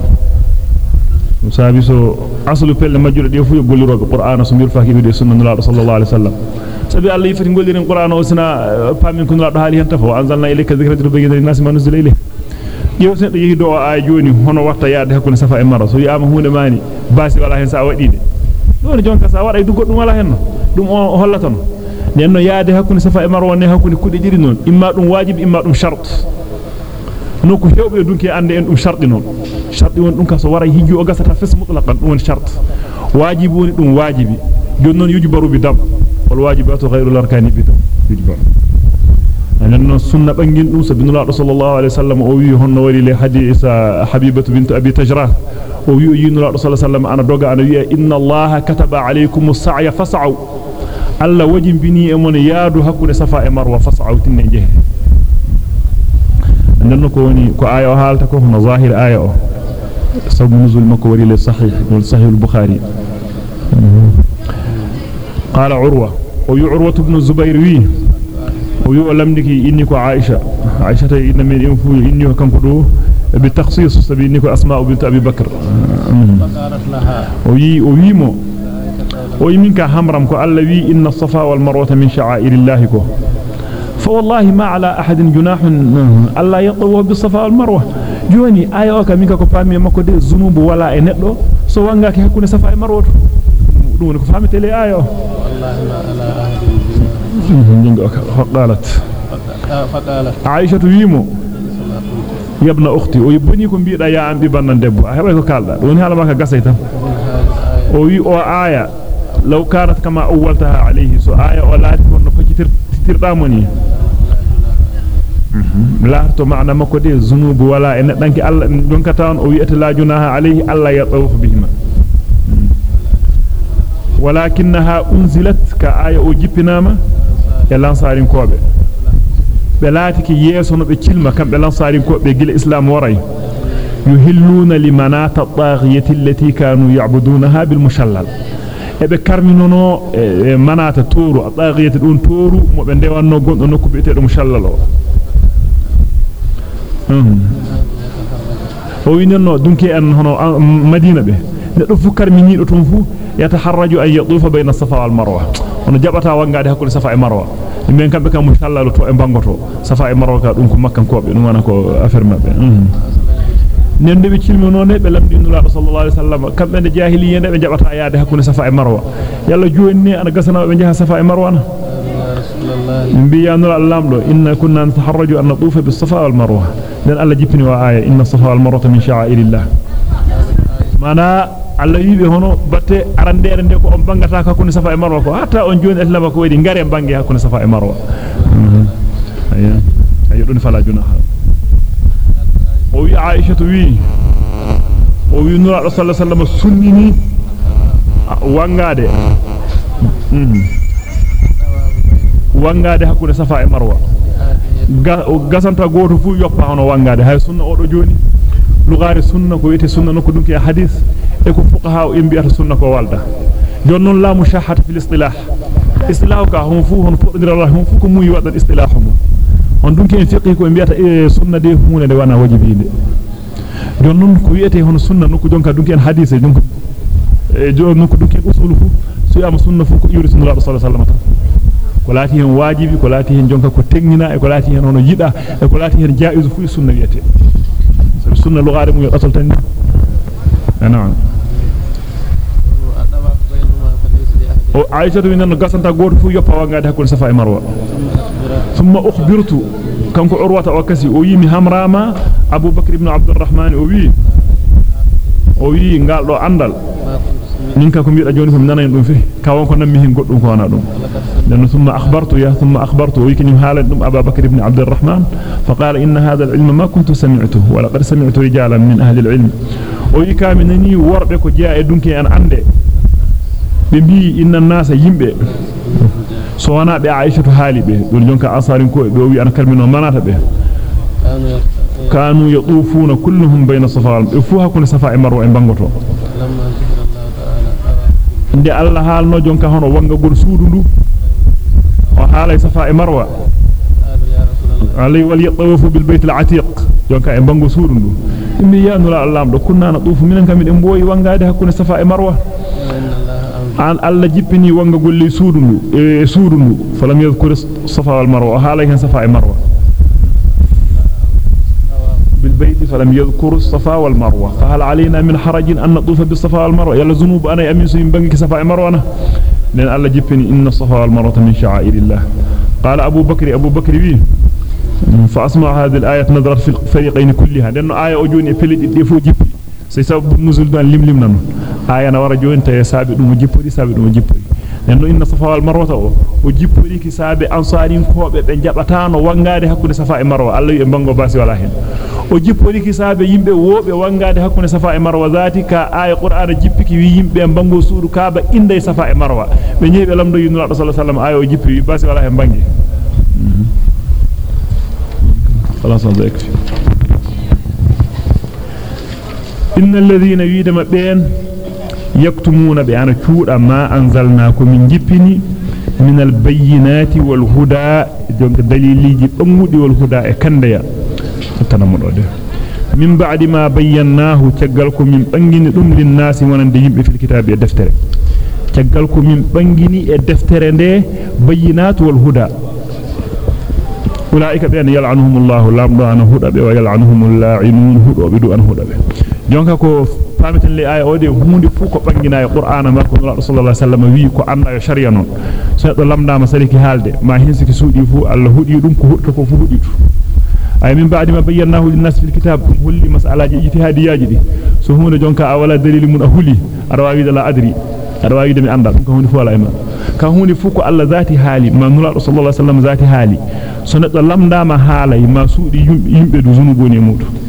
Speaker 1: sabi so aslu pelle majjude de fu gollirobe qur'ana so mir faaki de sunna nulaado sallallahu alaihi wasallam sabi allah yifati golliren qur'ana o sina pamin ko nulaado haali hen tafo anzalna ilayka dhikra tubayyana lin-nasi ma nuzila ilayhi yow sen yehi do aya joni hono watta yaade hakkunde safa e marwa so yama hunde mani basi wala hen sa wadide don jonka sa wada du goddum wala hen dum o hollata no nenno yaade hakkunde safa e marwa ne hakkunde kudi didi non imma dum wajibi imma dum shart no ko hewbe dunki ande en dum sharti non sharti won dum ka so wara hijju o gasata fes mutlaqan dum won shart wajibi woni dum wajibi jonnon yujbaru bi dam wal wajibatu ghayru arkani bi dam yujbar nenno sunna bangin dum so binullah sallallahu alaihi wasallam o wi honno wari le hadisa habibatu bint abi tajrah o wi yinullah sallallahu alaihi wasallam ana doga ana wi inna allaha kataba alaykumus sa'ya fas'u alla wajimbini e mon yaadu hakkunde safa e marwa fas'u tinne jehe ننن كو آية وني كو ايو حالتا كو هنا ظاهر ايو سبب نزول مكوري للصحيح والصحيح البخاري. قال عروة وي عروة بن الزبير وي. وي علم نكي إني كو عائشة. عائشة اينا من انفو إني وكم كدو بالتخصيص سبي إني كو أسماء بنت أبي بكر. وي وي مو. وي منك همرم كو اللوي إن الصفا والمروة من شعائر الله كو. فوالله ما على أحد جناح ألا يطوف بالصفا والمروة جوني آية أوكا ميكا كفامي مكو دي الزنوب ولا إنتلو سو وانغاك هكوني صفا والمروة دون كفامي تلي آية. والله ما على أحد فقالت. عائشة ويمو. يا ابن أختي ويبني كم بيدا يا أمبي بنا دبو أحبا يكو كالدا وني هالا ماكا قصيتا وي أو آية. لو كانت كما أولتها عليه. سو آية ولا تكون فجتر tirɗamoni laarto maana makko de zunubu wala en danki alla jonka tan o wi'ata la junaha alayhi alla yatawaf bihima walakinaha unzilat ka aya o jippinama e lansarin kobe be laatiki yeso no be cilma kambe lansarin kobe gila islam waray yuhilluna limanata at-taghiyati allati kanu ya'budunaha bil mushallal ebe karminono e manata toru adaqiyati dun toru mo be dewanno gondo nokku biete dum shallalo o winno dunki en hono madina be neddo fu karminido ton fu yataharraju an yatufa bayna safa wal marwa hono jabata wangade hakkunde safa e marwa men kambe kam mushallalo to e bangoto safa e marwa ka dum ko makkan ko be dum wana ko affaire mabbe nende be cilmino ne be lamdi nula sallallahu alaihi wasallam kambe de jahiliya be jabata yaade hakkunde safa e marwa yalla joni ana gasana be jaha safa e marwa na biya nula lamdo inna kunna nataharraju an natufa bis safa wal marwa dan alla jipni wa aya inna safa wal marwa min sha'airillah mana alla yibe hono batte arandere de ko on bangata hakkunde safa e marwa ko hatta on joni islama ko wadi ngare bangi hakkunde safa e marwa ayya ayo don fala junaha o wi Aisha wi o wi nura sallallahu alaihi wasallam sunnini wangade wangade hakkunde safa e marwa gasanta goto fu yoppa hono wangade hay sunna o do joni lugare sunna ko wete sunna no ko dunki hadith e ko fuqaha o imbiyata sunna ko walda jon non la mushahhata fil istilah istilah ka hum fu hon fodira Allah hum fu ko muy wadan istilah hum on dunki en fiqhi ko mbiyata e sunna de hunde de wana wajibinde jon non ko wiete hono sunna no ko jonka dunki en hadith e jonka e jon non ko dunki usulu fu so yama sunna fu ko yuri sunna sallallahu alaihi wasallam ko laati hen wajibi ko laati hen jonka ko tegnina e ko laati hen hono yida e ko laati hen jaizu fu sunna wiete so sunna lugare mu yotal tan na'am o aisha min nan gasanta goto fu yoppa wangade hakkon safa e marwa thumma ukhbirtu kanko urwata o kasi o yimi hamrama abubakar ibn abdurrahman o wi o wi ngal do andal min ka ko biida joni ko mi nana dum fi ka won ko nammi hin goddum ko wana dum لأنه ثم أخبرته يا ثم أخبرته ويكن يمهالدهم أبا بكر بن عبد الرحمن فقال إن هذا العلم ما كنت سمعته ولا قد سمعت رجالا من أهل العلم. ويكا منني وردك جاء دونك أن عنده. بمي إن الناس يمبي سوانا بعائشة حالي به دون جنك أصار كوي بأوي أنا كرمي نومانات به كانوا يطوفون كلهم بين صفاهم يفوها كل صفاء مروع بانغوتو. لما ذكر الله تعالى عندي الله حال نو جنك هنو وانغا قول سودو safa e marwa alay wal yatawafu bil bayt al atiq jonka e bango suudu ndu indi ya nura Allah do kunna na dufu minen kam de mboyi wangade hakuna safa e marwa an alla jippini wanga golli suudu ndu e suudu ndu falam yadhkur safa wal marwa haala hen safa e marwa بالبيت فلم يذكر الصفا والمروة فهل علينا من حرج أن نطوف بالصفا والمروة يلا ذنوب أنا أمين سيم بنك صفا مروة لأن الله جبني إن الصفا والمروة من شعائر الله. قال أبو بكر أبو بكر بي فأسمع هذه الآية نظرت في الفريقين كلها. لأنه آية أجوني فلد إدفو جبي سيسبب النزول دان لم لم نانو آية نورا جوين تي سابق مجيبوري سابق مجيبوري nenno inna safa wal marwa o o jippori saabe ansaarin koobe be jabatano wangade hakkunde safa e marwa Allah e bango basi wala hen o jippori saabe yimbe wobe wangade hakkunde safa e marwa zati ka ay qur'ana jippiki wi yimbe bango suudu kaaba inde safa e marwa be nyeebe lamdo yunus sallallahu alaihi wasallam ay o jippi basi wala hen bangi خلاص هذا يكفي إن الذين يدم بين يكتمون بأن كودا ما أنزلناكم من جبني من البينات والهدى. دليل أمودي والهدى كنديا. تنمر من بعد ما بيناه تجعلكم من بنجن دم للناس ونند يمب في الكتاب الدفتر تجعلكم من بنجن الدفتر ده بينات والهدى. أولئك بأن يلعنهم الله لام أن هدى ويلعنهم اللاعنون هدى بدو أن هدى jonka ko pamiten le ay ode hunde fu ko bangina e qur'ana ma ko nula sallallahu alaihi wasallam wi ko anda yo sharia non so do lamda ma saliki halde ma hinsiki suudi fu Allah hudi dum ko hudto ko fu hudi tu ay min ba'di ma bayyanahu lin nas fil kitab hulli mas'alaji ijtihadiyaji di so hunde jonka awala dalil mun ahuli arwawi la adri arwawi de mi anda ko hunde fu wala ima ka hunde fu ko Allah zati hali ma nula sallallahu alaihi wasallam zati hali so neddo lamda ma halay ma suudi yimbe du zunubo ne mudu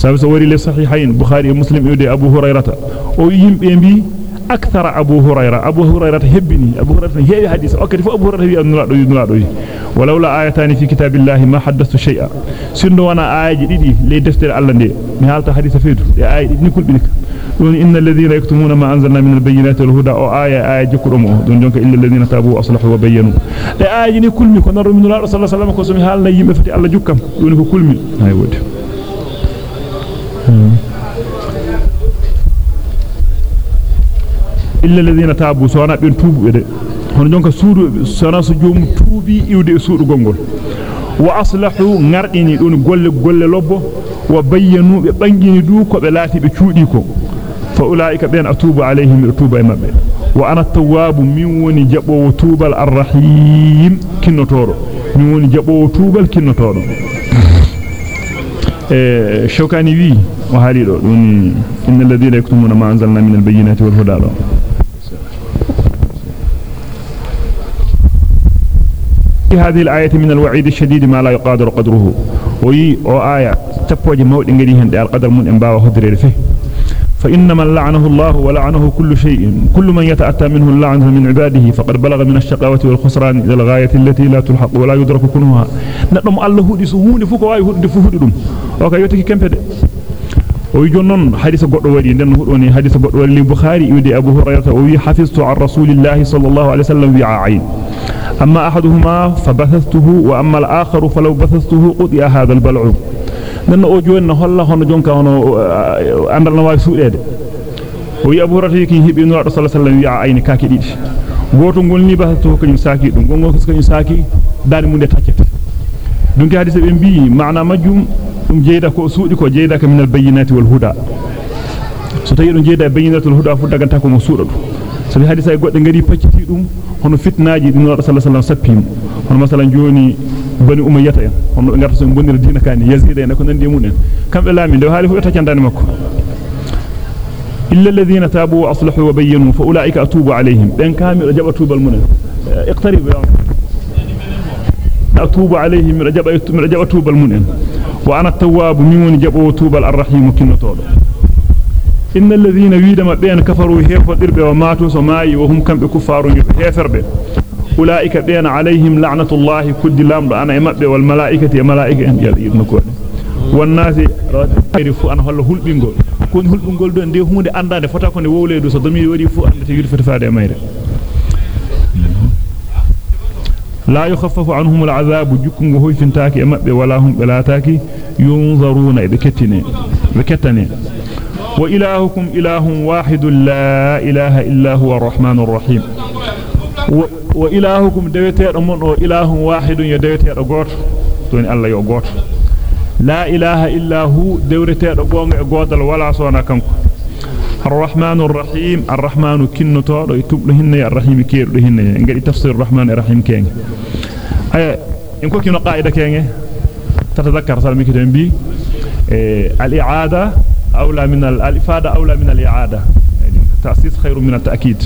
Speaker 1: sabu so wari le sahihayn bukhari e muslim yude abu hurairata o yimbe bi akthar abu hurayra abu hurairata hebbini abu hurairata heewi hadith o kadi fu abu hurairata wi annula do yidula do walawla ayatani fi kitabillahi ma haddathu shay'a sindo wana ayaji didi le deftere alla de mi halta hadith feedu de ayaji ni kulbinika don innal ladhina yaktumuna ma anzalna min albayyinati wal huda o aya ayaji kudum don jonka illa alladhina tabu aslahu wa bayyanu de ayaji ni kulmi ko naru min rasul sallallahu alaihi wasallam ko so mi halna yimbe fati alla jukkam don ko kulmi hay wodi إلا الذين تابوا سوانا بين توبوا إذا hono jonka suudu sona so joomu tuubi iwde suudu gongol wa aslahu ngardini don golle golle lobbo wa bayyanu be bangini du ko be laati be cuudi ko fa ulaika ben atubu alayhim atuba mabbe wa ana tawwabu min woni jabo tubal arrahim kinnotodo min woni jabo tubal kinnotodo e shawkani wi dum innal ladina yaktumuna ma anzalna min albayyinati wal huda في هذه الآية من الوعيد الشديد ما لا يقادر قدره. وي أو آية تبوج موت غري هند القدر من انبا وهدرير فيه فإن من لعنه الله ولعنه كل شيء. كل من يتأتى منه اللعنة من عباده فقد بلغ من الشقاوة والخسران إلى الغاية التي لا تلحق ولا يدرك كنها ندم الله هودي سهوني فوق واي هودي فهودي دم يوتكي كمبede hadith goddo wadi den hudoni hadith goddo wali bukhari yudi abu hurairah o wi hafiztu an rasulillahi sallallahu alaihi wasallam wi'a'ain amma ahaduhuma fabathastuhu wa amma al-akhar falau bathastuhu qudi hadha al-bal'u den o jonni holla hono jonka hono andal na wawi suudede o wi abu hurairah ki hibi no sallallahu alaihi wasallam wi'a'ain kaake didi goto ngol ni bathastuhu kanyum saaki dum gongo kanyum saaki dani munde taccete dunki hadith be bi maana majjum dum jeeda ko suudi ko jeeda ka minal bayyinati wal huda so tawi dum jeeda bayyinatul huda fu daganta ko mo suuda dum sabi hadisa godde ngari pacciti dum hono fitnaaji dum rasul sallallahu alaihi wasallam sappim hono masalan joni bani umayyata en hono ngarta so bonnira diina kani yazid en ko nandi mun en kambe laami de haali fu taccandani makko illa alladhina tabu wa aslahu wa bayyanu fa ulaika atubu alaihim ben kamil jabatu bal mun اقترب يا atubu alaihim rajabatu bal mun en وأنا التواب ميون جبو توب الرحيم كنتودو إن الذين ويدما بين كفروا هيفو دربه وماتوا سماي وهم كم بكفار هيفربه أولئك بين عليهم لعنة الله كد لامد أنا إمبه والملائكة ملائكة يدين كون والناس يعرفوا أن هل هلبينغول كون هلبينغول دو ندي hunde andande fota ko ne wowleedu so dami wadi fu andete yul fetfaade mayre لا يخفف عنهم العذاب جكم وهو فنتاكي أمبي ولا هم بلاتاكي ينظرون بكتنين بكتنين وإلهكم إله واحد لا إله إلا هو الرحمن الرحيم. وإلهكم دويتير أمون وإله واحد يدويتير أغوت. دون الله يغوت. لا إله إلا هو دويتير أغوتل ولا صونا كنكو. الرحمن الرحيم. الرحمن كنتو يتبلو هنا يا الرحيم كيرو هنا غادي تفسير الرحمن الرحيم كين أي إن كوكينو قاعدة كين تتذكر سلمي كتم بي إيه، الإعادة أولى من الإفادة أولى من الإعادة. يعني تأسيس خير من التأكيد.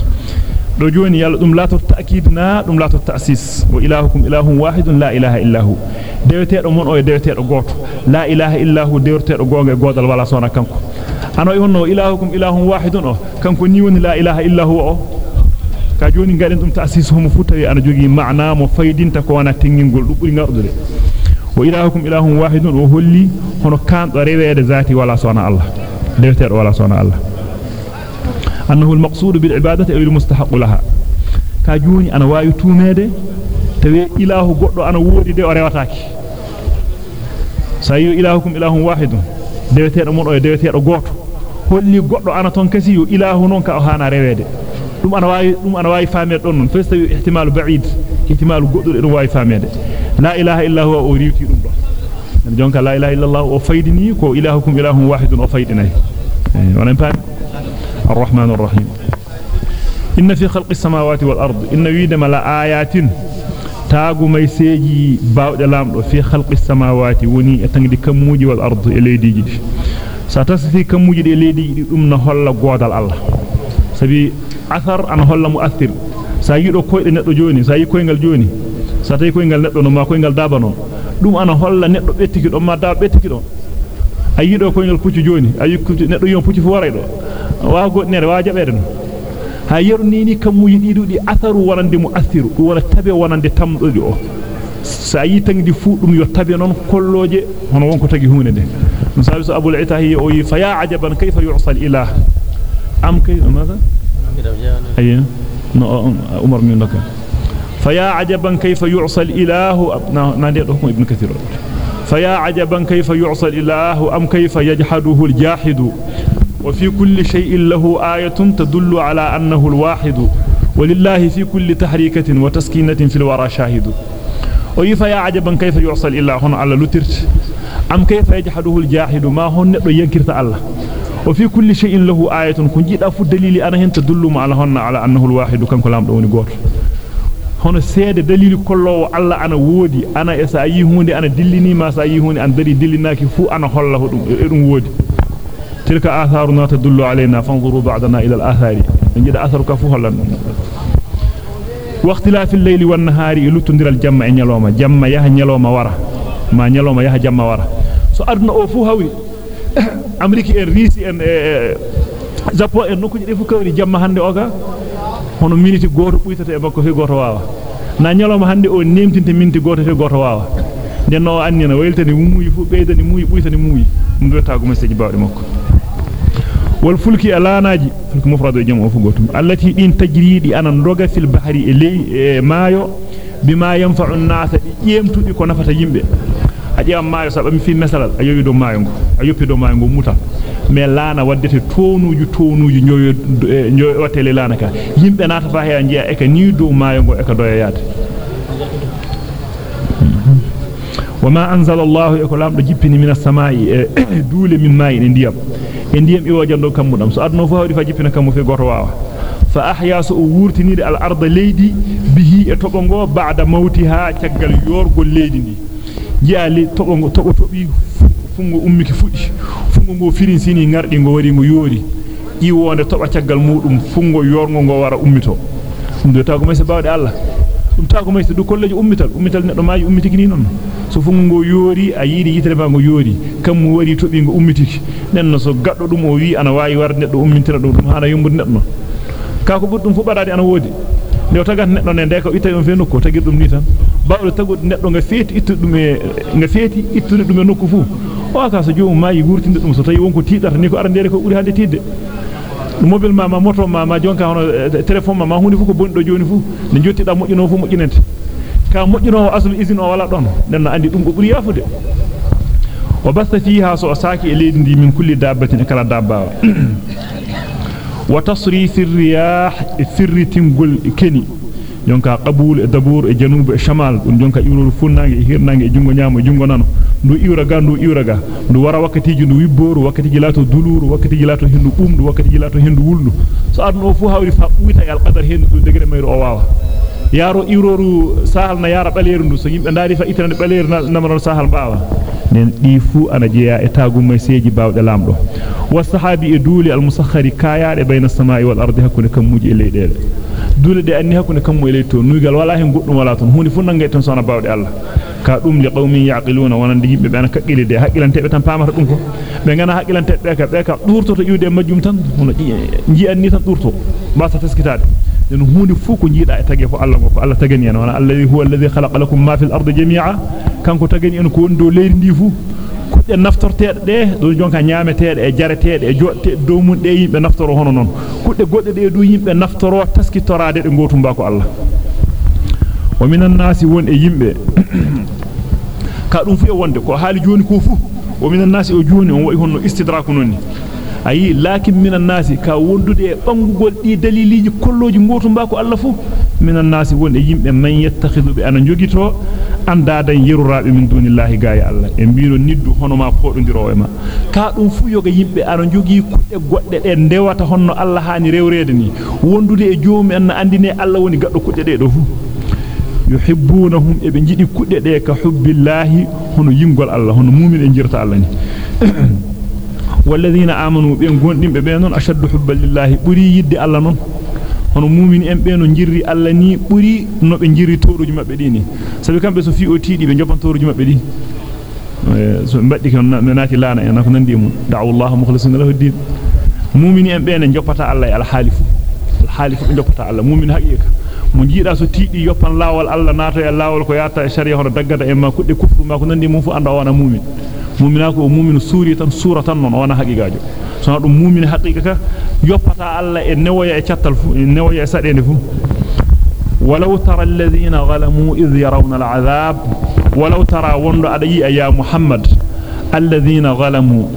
Speaker 1: Do joni yalla dum lato ta'kid na dum lato ta'sis wa ilahukum ilahun wahidun la ilaha illa hu dewetedo mon o dewetedo goto la ilaha illa hu dewetedo gonga godal wala sona kanko ano honno ilahukum ilahun wahidun o kanko ni woni la ilaha illa hu o ka joni gaden dum ta'sis homo futawi ana jogi maana mo faydinta ko wana tingingol dum buri ngardude wa ilahukum ilahun wahidun o holli hono kando rewede zati wala sona allah dewetedo wala sona allah أنه المقصود بالعبادة أو المستحق لها. كجوني أنا واي تومد توي إله قدو أنا وودي دي أريواتاك سأيو إلهكم إله واحد. دي تير أمون أو دي تير قوت هل لي قدو أنا تنكسي إله نونك أهانا ريويد لم أنا واي, واي فامير أنون فلستوي احتمال بعيد. احتمال قدو إنو واي فامير لا إله إلا هو أوريوتي أمرا يعني جونك لا إله إلا الله وفيدني كو إلهكم إله واحد وفيدني إيه، ونمبارك الرحمن الرحيم. إن في خلق السماوات والأرض إن ويدما لآيات تاغو ميسيجي باود لامدو. في خلق السماوات وني اتانغدي كموجي والأرض إليدي جدي ساتسفي كموجي دي إليدي جدي أمنا هلا قوادال الله. سبي أثر أنا هلا مؤثر. سايدو كويد نتو جوني سايي كوينغال جوني. ساتاي كوينغال نتو نما كوينغال دابا نون dum ana holla neddo bettiki do ma da bettiki do ayido koyngal puccu joni ayi neddo yon puccu fu waray waa godnere waa jabede no ha yeru ni ni kam muyi didudi atharu wonande mu athiru du wala tabe wonande tamdodi o sa yi tangdi fu dum yo tabe non kolloje hono wonko tagi hunde de musabi so abul itahi o yi fa ya ajaban kayfa yu'sal ilah am kay ماذا اي umar min naka فيا عجبا كيف يعصى الاله نادي دوكم ابن كثير فيا عجبا كيف يعصى الاله ام كيف يجحده الجاحد وفي كل شيء له آية تدل على أنه الواحد ولله في كل تحريكة وتسكينة في الورى شاهد. ويفا يا عجبا كيف يوصل إلا هنا على لترت أم كيف يجحده الجاحد ما هن ينكرت الله. وفي كل شيء له آية. كن جيدا فو دليل أنا تدل على هن على أنه الواحد. كم كلام دوني غور hono seede dalili kollowo alla ana woodi ana e sa yi hunde ana dillini ma sa yi hunde an dari dillinaaki fu e tilka atharuna tadullu alaina fanzuru ba'dana ila al-athari ngida atharuka fu hollan واختلاف الليل والنهار لتندر الجمع نيلوما جمع يها نيلوما ورا ما نيلوما يها جمع ورا amriki en risi en japon en nokkuji de fu kawri jamma hande oga hono miniti goto buytata e makko fe goto wawa na nyaloma hande o nemtinte minti goto fe goto wawa den no annina wayltani muuyi fu beydani muuyi buytani muuyi dum do taagu meseji bawde makko wal fulki alanaji fulki mufradu e jamu fu gotum allati din tajridi ana ndoga fil bahri e ley e maayo bima yanfa'u an-nas di jemtudi ko nafata yimbe a ƴeewam maayo so ɓami fi mesalal a yowi dow maayo ngo a yoppi dow maayo ngo muta mais laana waddete toonuuji toonuuji ñoyo ñoyo wattele laana ka yimɓe naata fa hea njiya eka ni dow maayo ngo eka doya yaade anzala allahu eko lamɗo jippini min as-samaa'i duule min maayi e ndiyam e ndiyam iwojan dow kammuɗam so adno fo hawri fa jippina kammu fe goto waawa fa ahya so wurtinide al arda leydi bihi e toɓo ngo ba'da mawtiha caggal yorgol leydi ndi jiali tobo ngo tobo tobi fungo ummiki fudi fungo ngo firin sini ngardi ngo wari ngo yori iwonde toba caggal mudum fungo yorgo ngo wara ummito dum do tago may se bawde Allah dum tago may du kollejo ummital ummital neddo maaji ummitiki ni non so fungo ngo yori a yidi yitere ba ngo yori kam mo wari tobi ngo ummitiki nenno so gaddo dum o wi ana wayi war neddo ummintira dum dum hana yumbude neddo ka ko buddum fu badade ana wodi de tagat neddo ne de ko itta on fe nokko tagir dum ni tan bawdo tagude neddo nga feeti ittu dum e nga feeti ittude dum e nokku fu o ka so joom maayi wurtinde dum so tawi wonko tiidata ni ko arandere ko buri hande tidde mobile ma ma moto ma ma jonka hono telephone ma ma hunde fu ko bondi do joni fu ne jottida mojjino fu mojjinente ka mojjino aslu izin o wala don nenno andi dum ko buri yafude wa basta fiha so saaki e leydi ndi min kulli dabbatin e kala dabba wa tasrif ar-riyah firritingol keni jonka qabul e dabur e janub e shamal dum jonka iwrol funnange e hirnange e jungo nyaamo e jungo nano ndu iwra ga ndu iwra ga ndu wara wakkatiji ndu wibboru wakkatiji lato duluru wakkatiji lato hindu bumdu wakkatiji lato hindu wuldu so adno fu hawri fa buita yal qadar hen du degre mayro o wawa yaro iwroru sahal na yara baleeru ndu so yimbe ndari fa itande baleeru namron sahal baawa nen di fu ana jeya e tagum may seji bawde lamdo was sahabi e duli al musakhkhari kayaade bayna samai wal ardi hakune kammuji e leydede dule de anni hakune kammu e leydi to nuigal wala hen guddum wala ton hunde fu nangay ton sona bawde allah ka dum li qaumin yaqiluna wonande yimbe be ana kakkile de hakkilantebe tan pamata dum ko be ngana hakkilantebe be ka be ka durto to iwde majjum tan hono ji anni tan durto basa taskitade den hunde fu ko jiida e tage ko Allah ko Allah tageni en wana alladhi huwa alladhi khalaqa lakum ma fil ardi jami'a kanko tageni en ko woni do leydi ndi fu kudde naftorteede de do jonka nyaameteede e jareteede e jotte dow mun de yimbe naftoro hono non kudde godde de du yimbe naftoro taskitorade de gotum ba ko Allah wa minan nasi won e yimbe ka dum fu e wonde ko haali joni ko fu wa minan nasi o joni on wayi honno istidraku nonni ayi lakin minan nasi ka wondude e bangugol di daliliji kolloji gotum ba ko Allah fu minan nasi won e yimbe man yattakhidu bi ana jogito andadan yerurabe min dunillahi gaaya Allah e mbiro niddu hono ma podondiro e ma ka dum fu yoga yimbe ana jogi kudde godde de ndewata honno Allah haani rewrede ni wondude e joomi en andine Allah woni gaddo kudde de do fu yuhibbunahum e be jidi kudde de ka hubbillahi hono yingol Allah hono mu'min e jirta Allah ni والذين آمنوا بين non hono mu'mini en be no jirri Allah ni buri no be jirri toruji mabbe dini sabi kambe so fi o tiidi be jopan toruji mabbe di so mbaddi kon naati laana en ko nandi mun da'u Allah mukhlisina lahu din mu'mini en be ne jopata Allah al halifu al halifu be jopata Allah mu'min haqiqa mo jiida so tiidi yopan lawol Allah naato e lawol ko yatta e sharia hono daggada e ma kudde kufru ma ko nandi mun fu anda wana mu'min mu'mina ko mu'minu suri tan suratan non wana haqiqajo so dum mu'min haqiqa ka yoppata alla e newoya e ciattal fu newoya e sadende fu ولو ترى الذين ظلموا إذ يرون العذاب ولو ترى وندو أدي يا محمد alladhina zalamu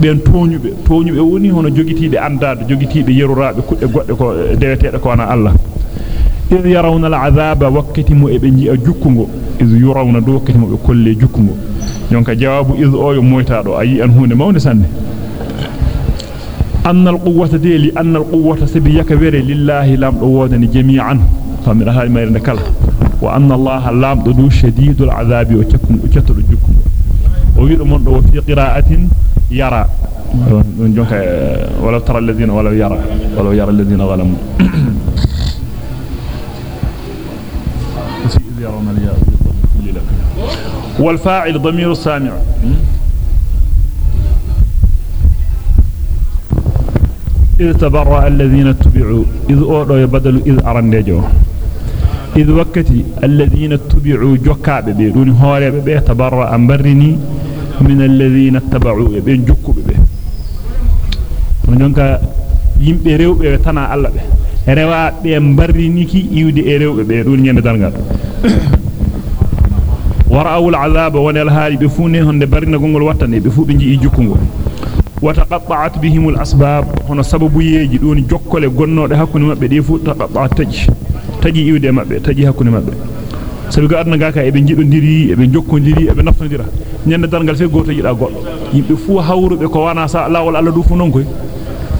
Speaker 1: ben toñube toñube woni hono jogitiide andade jogitiide yeruraabe kudde godde ko deweteede ko na Allah iz yarawna al'azaba waqti mu e be ji'a jukkungo iz yurawna do waqti mu be kolle jukkungo jonka jawabu iz o yo moytaado ayi an hunde mawde sanne أن القوة دي لأن القوة سبيك بري لله لام دوودني جميعا فمن هذا ما يرنكال وأن الله لام دو شديد العذاب وكتم وكتر جكم ويقول من في قراءة يرى ولو ترى الذين ولو يرى ولو يرى الذين ظلموا والفاعل ضمير السامع إذ تبرأ الذين اتبعوا إذ أولو يبدلوا إذ أرندجوا إذ وقتي الذين اتبعوا جكاب بيدون هوري بي تبرأ أمبرني من الذين اتبعوا بين جكوا بي. ونجونك yimbe rewbe tana alla be rewa be mbarriniki iwde e rewbe be dun nyande dalgal wara'ul azaba wa nal hali be fune honde barina gongol wattane be fu be ji jukkungo وتقطعت بهم الأسباب هنا سبب يجي دون جوكل غنودة hakkunde mabbe de fu taqatta taji taji iwde mabbe taji hakkunde mabbe sabi ga adna gaka e be jidondiri e be jokkondiri e be naftondira nyande dalgal fe goto yida goddo yimbe fu hawrube ko wana sa lawol alla du fu non koy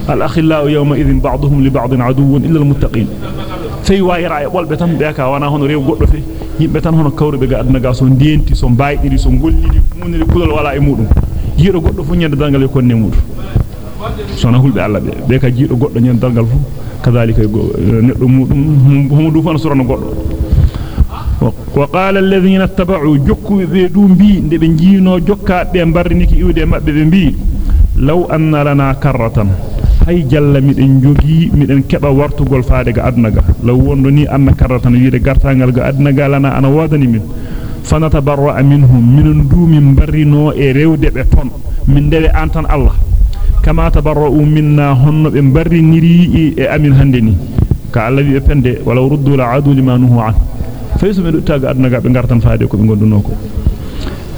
Speaker 1: al akhillau yawma idhin ba'dhum li ba'din aduwwun illa al muttaqin fay wayra e bolbe tan be ka wana hono rew goddo fe yimbe tan hono kawrube ga adna ga so ndenti so baydiri so golliri funiri kulol wala e mudum jiido goddo fu nyande dalgal ko ne mudu sona hulbe alla be be ka jiido goddo nyande dalgal fu kadhalika neddo mudum homo du fu ana surana goddo wa qala alladhina ittaba'u jukku be du bi de be jiino jokka be barniki iwde mabbe be bi hay jalla miden jogi miden keba wartugol faade ga adnaga law wondo ni anna karratan wiide gartangal ga adnaga lana ana wadani min fanatabarra minhum min dumin barrino e rewde be ton min dewe antan Allah kama tabarra'u minna honno be barriniri e amin hande ni ka Allah wi be pende wala ruddu la adu limanuhu an fayso be duttaga adnaga be gartan faade ko be gonduno ko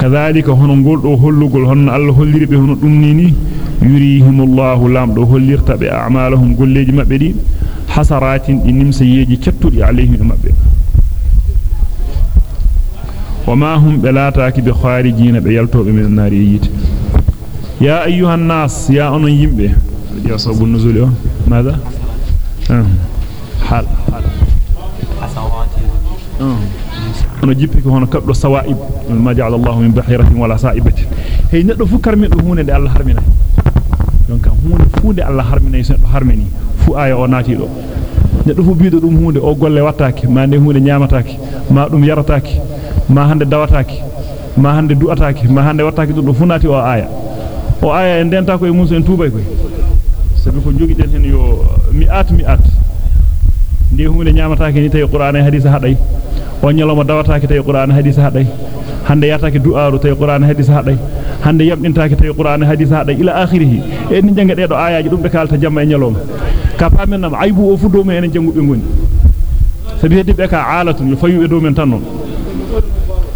Speaker 1: كذلك هن نقول أهلقل هن ألهلر بهن أمنيني يريهم الله لامد أهلر تبع أعمالهم قل يجمع بدي حسرات إنهم سيجي كتر عليهم مبدي. وما هم بلاتاك بخارجين بيالتو من النار ييت يا أيها الناس يا أنا يمبي. يا صوب النزول ماذا؟ أه. حال. حال. حسرات حسرات أه. حال أنا جيبك هنا كبر سوائب ما جعل الله من بحيرة ولا سائبة هي ندو فكر من هون دي الله حرمنا donc hunde funde Allah harminay sen do harmini fu aya o naati do neddo fu biido dum hunde o golle wattaake ma ne hunde nyaamataake ma dum yarataake ma hande dawataake ma hande du'ataake ma hande wattaake dum do funati o aya o aya en denta ko e musu en tuubay koy sabi ko jogi den hen yo mi'at mi'at ndi hunde nyaamataake ni tay qur'an e hadith haday o nyaloma dawataake tay qur'an e hadith haday hande yartaake du'aaru tay qur'an e hadith haday hande yamdintaake tay qur'an e hadith haday ila akhirih en ni janga dedo ayaji dum be kalta jamma e nyaloma ka pamen nam aybu o fu do men en jangube ngoni sabi heddi be ka alatun yo fayu e do men tan non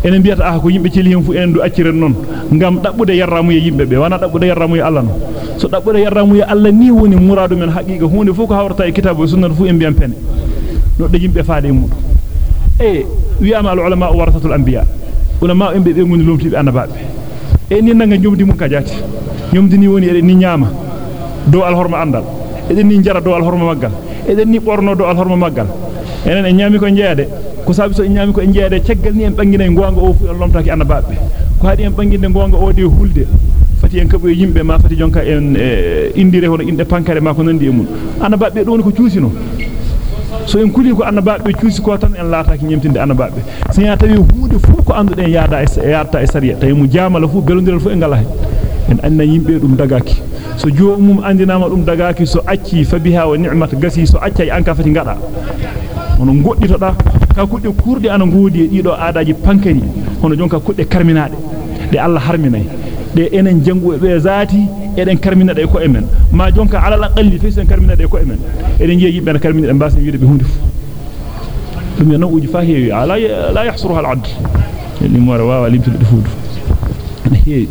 Speaker 1: enen biyata ah ko yimbe celi hen fu en du acciren non ngam dabbude yarramu e yimbe be wana dabbude yarramu e Allah no so dabbude yarramu e Allah ni woni muradu men haqiqa hunde fu ko hawrata e kitabu e sunna fu en biyan pene no de yimbe faade e mudu e be ngoni lomtibe annababe e ni nanga jomdi mun ka jati ñomdi ni woni eden ni nyama do al horma andal eden ni jara do al horma maggal eden ni borno do al horma maggal enen en nyami ko jeede ko sabi so en nyami ko en jeede ceggal ni en banginay gonga o fu en lomtaki annabaabe ko haadi en banginde gonga o de hulde fati en kabo yimbe ma fati jonka en indire hono inde pankare ma ko nandi e mun annabaabe don ko ciusino so en kuli ko annabaabe ciusi ko tan en laataaki nyemtinde annabaabe so ya tawi huude fu ko anduden yaada e yaata e sariya tawi mu jaamala fu belondiral fu en ngala en anna yimbe dum dagaki so joomum andinama dum dagaki so acci fa biha wa ni'mat gasi so acci an ka fati ngada hono godditoda ka kudde kurde ana ngoodi e dido aadaaji pankari hono jonka kudde karminaade de Allah harminay de enen jangu be zaati eden karminade e ko emen ma jonka ala la qalli fi sen karminade e ko emen eden jeeyi be karminade mbasen wiide be hunde dum yo nawuji fa heewi ala la yahsuruha al adl ni mo rawa limtude fuudu heewi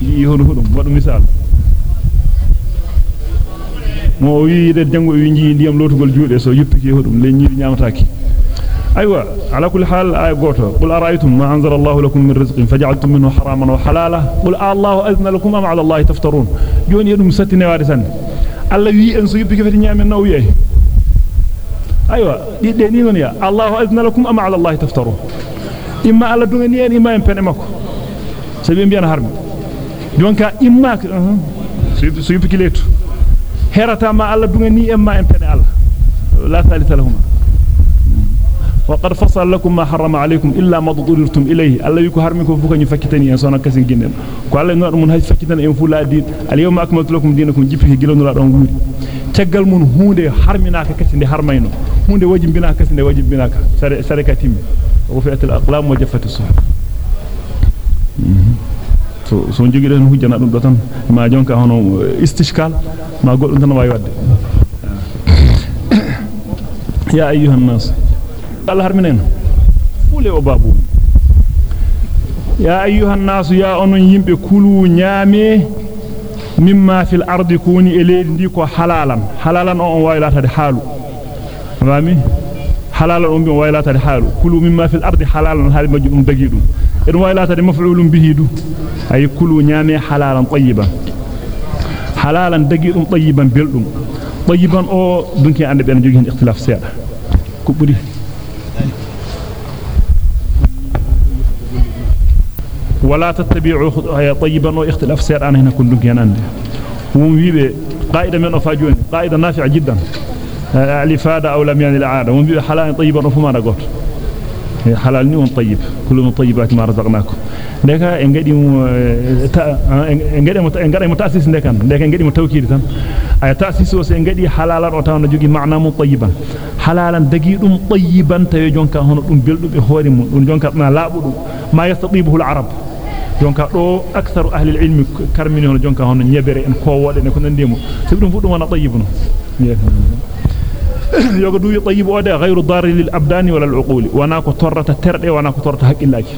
Speaker 1: yi hono hudum wadu misal mo wiide jango wi ndiyam lotugol juude so yuppiki hodum le nyi nyaamataaki ala kulli hal ay goto qul ara'aytum ma anzala Allahu lakum min rizqin faj'altum minhu haraman wa halala qul Allahu azna lakum am 'ala Allahi taftarun joni edum satine wade san alla wi en so yuppiki fati nyaamen no wi ay aywa didde ni non ya Allahu azna lakum am 'ala Allahi taftarun imma alla dungani en imma en pene makko sabi mbiyan harmi jonka imma so yuppiki letu herata ma alla dungani en ma en pene alla la thalitha lahum وقد فصل لكم ما حرم عليكم إلا ما ضررتم إليه الله يكو حرمكم فوق ني فكتني ان سونا Allah ngado mun hay fakitan en fula din al yawma akmaltu lakum dinakum jippi gilonu la don guuri tagal mun hunde harminaka kasi de harmayno hunde wajimbina kasi de wajimbinaka sare sare katimi wa fi'atul aqlam wa jaffat as so jogi den hujjana dum do tan ma jonka hono istishkal ma goddum tan way wadde ya ayyuhan nas Allah harminen fule o babu ya ayyuhan nas ya onon yimbe kulu nyame mimma fil ardi kuni eledi ndi ko halalan halalan on waylatade halu fami halalan on bi waylatade halu kulu mimma fil ardi halalan hal majum dagi dum en waylatade maf'ulun bihi du ay kulu nyame halalan tayyiban halalan dagi dum tayyiban beldum tayyiban o dunki ande ben jogi hen ikhtilaf seeda ko buri ولا تتبعوا آية طيبا واختلاف سير. أنا هنا كل دغيان عندي ومبيبه قائده من افاجون قائده نافع جدا. آه، علي فاد أو لم يعني العاده ومبيبه حلال طيبا فما نقول. حلال نون طيب. كل من طيبات ما رزقناكم. ديكا انغدي مو آه، تا آه، انغدي مو تأسيس ديكان ديكا انغدي مو توكيد تان اي تأسيس وس انغدي حلالا أو تانو جوغي معنى مو طيبا. حلالا دغي دوم طيبا تاي جونكا هونو بيلدو بي هوري مو. دوم جونكا ما لابو ما يستطيبه العرب. Jonka do aktharu ahli al-ilm karmini hono jonka hono nyebere en ko wode ne ko nandimo sabi dum fudum wana tayyibun yoga du tayyib ode ghayru dar lil abdani wala al-uquli wana ko torrata terde wana ko torrata haqillaji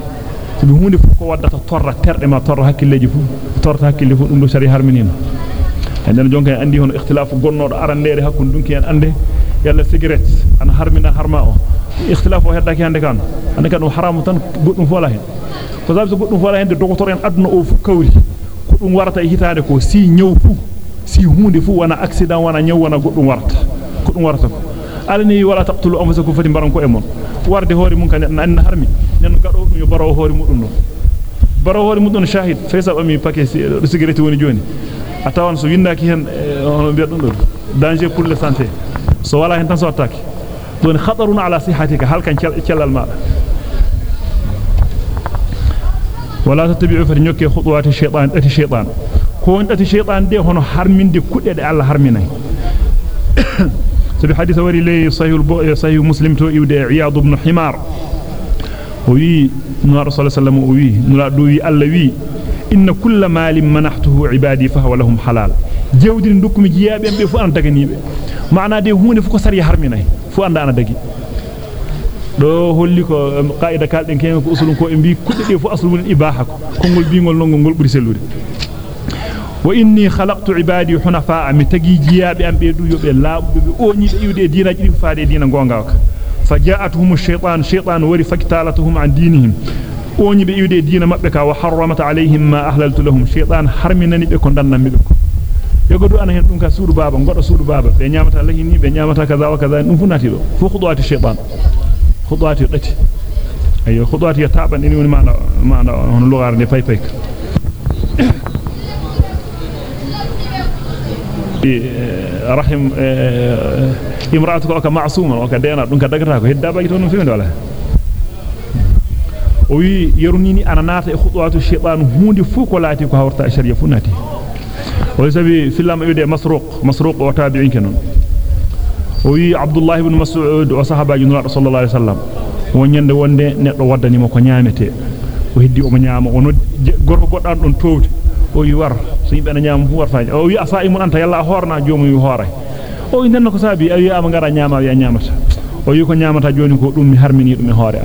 Speaker 1: sabi hunde fu ko waddata torra terde ma torra hakkilleji fu torta hakkille fu dum do sari harminina enden jonka andi hono ikhtilafu gonnodo arandere hakkun dunki en ande yalla cigarette an harmina harma o ikhtilafu heddaaki hande kan ande kan haramu tan goddum fola hen ko sabi so goddum fola hen de docteur en aduna o fu kawri ko dum warata e hitaade ko si nyaw fu si hunde fu wana accident wana nyaw wana goddum warata ko dum warata ko alani wala taqtulu anfusakum fati baran ko e mon warde hoore mun kan en harmi nen gado dum yo baro hoore mudum no baro hoore mudum shahid faysa ami paquet cigarette woni joni atawan so windaki hen on biya dum do danger pour la santé so wala hen tan so attaque don khatarun ala sihatika hal kan cellal ma wala tattabi'u fa nyokke khutuwati shaytan dati shaytan ko on dati shaytan de hono harminde kudde Allah harminay sabi hadith wari lay sahih sahih muslim to iwde iyad ibn himar wi no rasul sallallahu wi nula do wi Allah wi inna kull malin manahtuhu ibadi fa huwa lahum halal jewdi ndukumi jiyabe be fu an daganibe maana de hunde fu ko sari harminay fu anda ana dagi do holli ko qaida kalden ken ko usulun ko e bi kudde de fu aslun ibaha ko kongol bingol nongol ngol buri sellude wa inni khalaqtu ibadi hunafa mi tagi jiyabe am be du yobe laabu be oñi be iwde diinaji di faade diina gonga ka فجاءتهم الشيطان شيطان وري فكتالتهم عن دينهم اوني be iwde diina mabbe ka wa harramat alayhim ma ahlaltu lahum shaytan harminani be ko dannambe be ko yogodu ana hen dum ka suudu baba godo suudu baba be nyamata lahini be nyamata kaza wa kaza dum funati do fu khudwati shaytan khudwati dati ayo khudwati ya taban ni woni maana maana on lugar ne pay pay rahim imraatu ko ka ma'suma o ka deena dum ka dagata ko hedda bagi ton fi wala o wi yarunini ana nata e khudwatu shaytan hunde fu ko laati ko hawrta sharia funati ويسبي في اللام يدي مسروق مسروق وتابعين كنون وي عبد الله بن مسعود وصحابة جنرال صلى الله عليه وسلم ونيند وند نيت ودان نيمو كو نيامتي وهدي أو نيام أو نو غور غودان دون توت أو يوار سي بن نيام هو وار فاج أو يا انت يلا هورنا جوم يو هوراي أو ين نكو سابي اي يا ما غارا نياما يا نياماتا أو يو كو نياماتا جوني كو دوم مي هارمي ني دوم هوري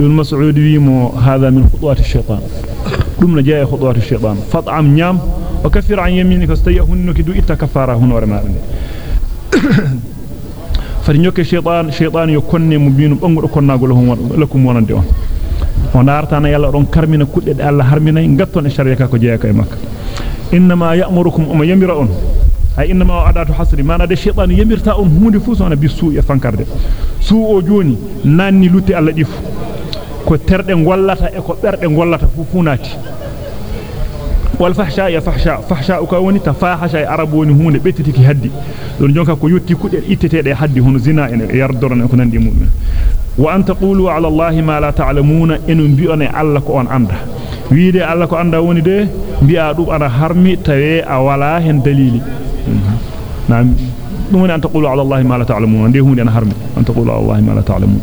Speaker 1: ابن مسعود وي مو هذا من خطوات الشيطان دوم لا جاي خطوات الشيطان فطعم نيام shaytan shaytan yo konne mo binu bangudo konnagol hon lakum wonande on on artana yalla don karmina kudde de Allah harminay gatton e sharia ka ko jeey ka e makka inma ya'murukum um yamira on ay inma adatu hasri mana de shaytan yamirta on hunde fu sona bisu e fankarde su o joni nanni ko terde gollata e ko berde gollata fu funati والفحشاء يفحشاء فحشاء كوني تفاحشاء عربوني هون بيتتك هدي دون جونكا كو يوتي كو دير ايتتي دي حدي هون زنا ان يردرن كو ناندي مومن وان تقولوا على الله ما لا تعلمون ان بيون الله كو ان اندا ويدي الله كو اندا وني دي بيا دوب أنا حرمي تاوي اولا هن دليلي نعم دون ان تقولوا على الله ما لا تعلمون دي هون أنا حرمي ان تقولوا على الله ما لا تعلمون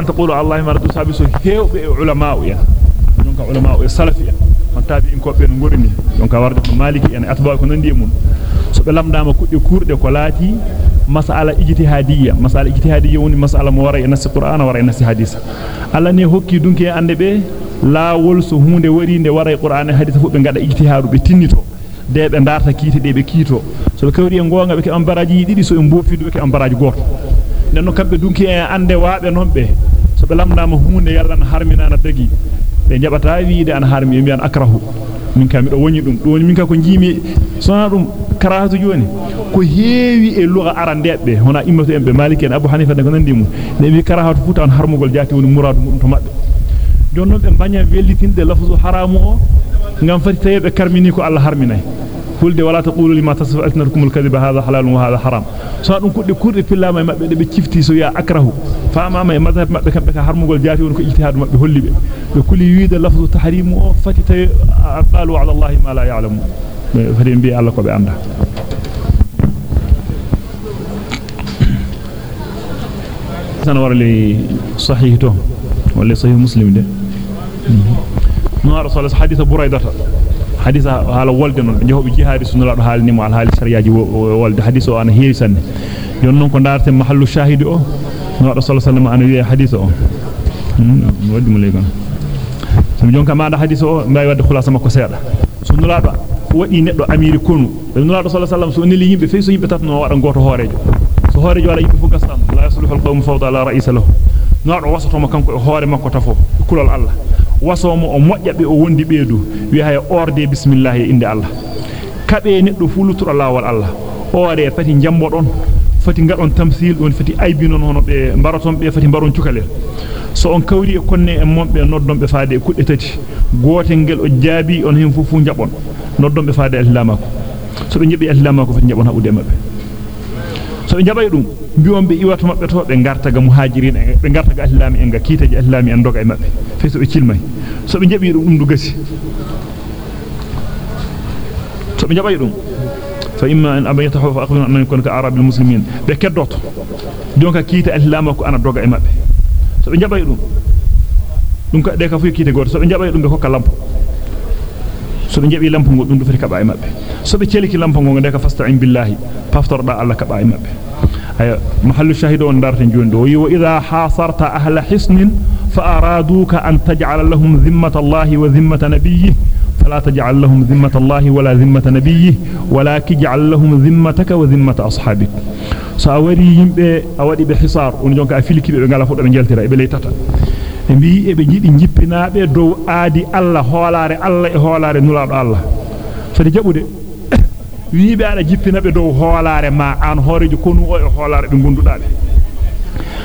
Speaker 1: أن تقولوا الله ما ردوا سابسوا هيو بعلماء يعني دونك علماء ko be no gorini donc warde ko maliki en atba ko nandi mun so be lamdama kudde kurde ko laati masala ijtihadiyya masala ijtihadiyya woni masala mo wara e nas qur'an wara e nas hadith alla ne hokki dunke ande be laawol so hunde wari nde wara e qur'an e hadith fu be ngada ijtihadu be tinnito de be darta kiite de be kiito so be kawri en gonga be ke ambaraji didi so en bofidu be ke ambaraji goto nenno kambe dunki en ande waabe non be so be lamdama hunde yalla na harmina na dagi be jabata wiide an harmi mi an akrahu min kam do woni dum do min ka ko jimi sona dum karahatu joni ko heewi e lugha arandebe hona immatu en be maliki en abu hanifa ko nandi mu ne mi karahatu futa an harmugol jati woni muradu mum to mabbe jonnon be banya wellitinde lafzu haramu o ngam fati tayebe karmini ko Allah harminay kulde wala taqulu lima tasfu alsinatukum alkadhiba hadha halal wa hadha haram so dum kudde kurde fillama e mabbe de be cifti so ya akrahu faama e mazhab mabbe kambe ka harmugol jaati won ko ijtihad mabbe hollibe be kuli wiida lafzu tahrim o fati tay qalu ala allah ma la ya'lamu fadi bi Allah ko be anda sana wara li sahih to wala sahih muslim de no rasul hadith buraidata hadisa hala wolde non be jehobe jihadi sunna do halni mo al hali shariaji wolde hadisa o ana heewi sanne yon non ko darte mahallu shahidi o no rasul sallallahu alaihi wasallam ana hadisa o wadi mo legon so jonka maada hadisa o mbay wadde khulasa makko seeda sunna do wadi neddo amiri konu no rasul sallallahu alaihi wasallam so neli yimbe fe so yimbe tatno wada goto hoorejo so hoorejo wala yimbe fu gastam la yasluhu alqawm fawda ala ra'isa lahu no do wasato mo kanko hoore makko tafo kulol allah wasomo o mojjabe o wondi beedu wi hay orde bismillah inde allah kabe neddo fulutura lawol allah ore fati jambodon fati ngadon tamsil don fati aybinon hono be baraton be fati baron cukalel so on kawri e konne e mombe noddon be faade kudde tati gotel ngel o jaabi on hen fufu jabon noddon be faade islamako so be njebi islamako fati jabon habude mabbe so jabay dum biwon be iwato mabbe to be garta ga muhajirin be garta ga islami en ga kitaji islami en doga e mabbe fe so be cilmay so be jabi dum du gasi so be jabay dum fa imma an abayta fa aqbil an yakun ka arab al muslimin be keddoto donka kita islamako ana doga e mabbe so be jabay dum dum ka de ka fu kite goto so be jabay dum be hokka lampo so be jabi lampo ngol dum du kaba e mabbe so be celiki lampo ngol de ka fasta'in billahi paftorda alla kaba e mabbe jondo wa idha hasarta ahla hisnin fa araduka an taj'ala lahum dhimmata allahi wa dhimmata nabiyhi فلا تجعل لهم ذمة الله ولا ذمة نبيه ولكن اجعل لهم ذمتك وذمة أصحابك سأوري يمبي أودي بحصار ونجونك أفلكي بغالا فوق بنجلترا إبلي تتا mbi e be jidi jippinaabe dow aadi Allah hoolaare Allah e hoolaare nulaado Allah fadi jabude wiibe ada jippinabe dow hoolaare ma an hoorejo konu o e hoolaare be gondudaabe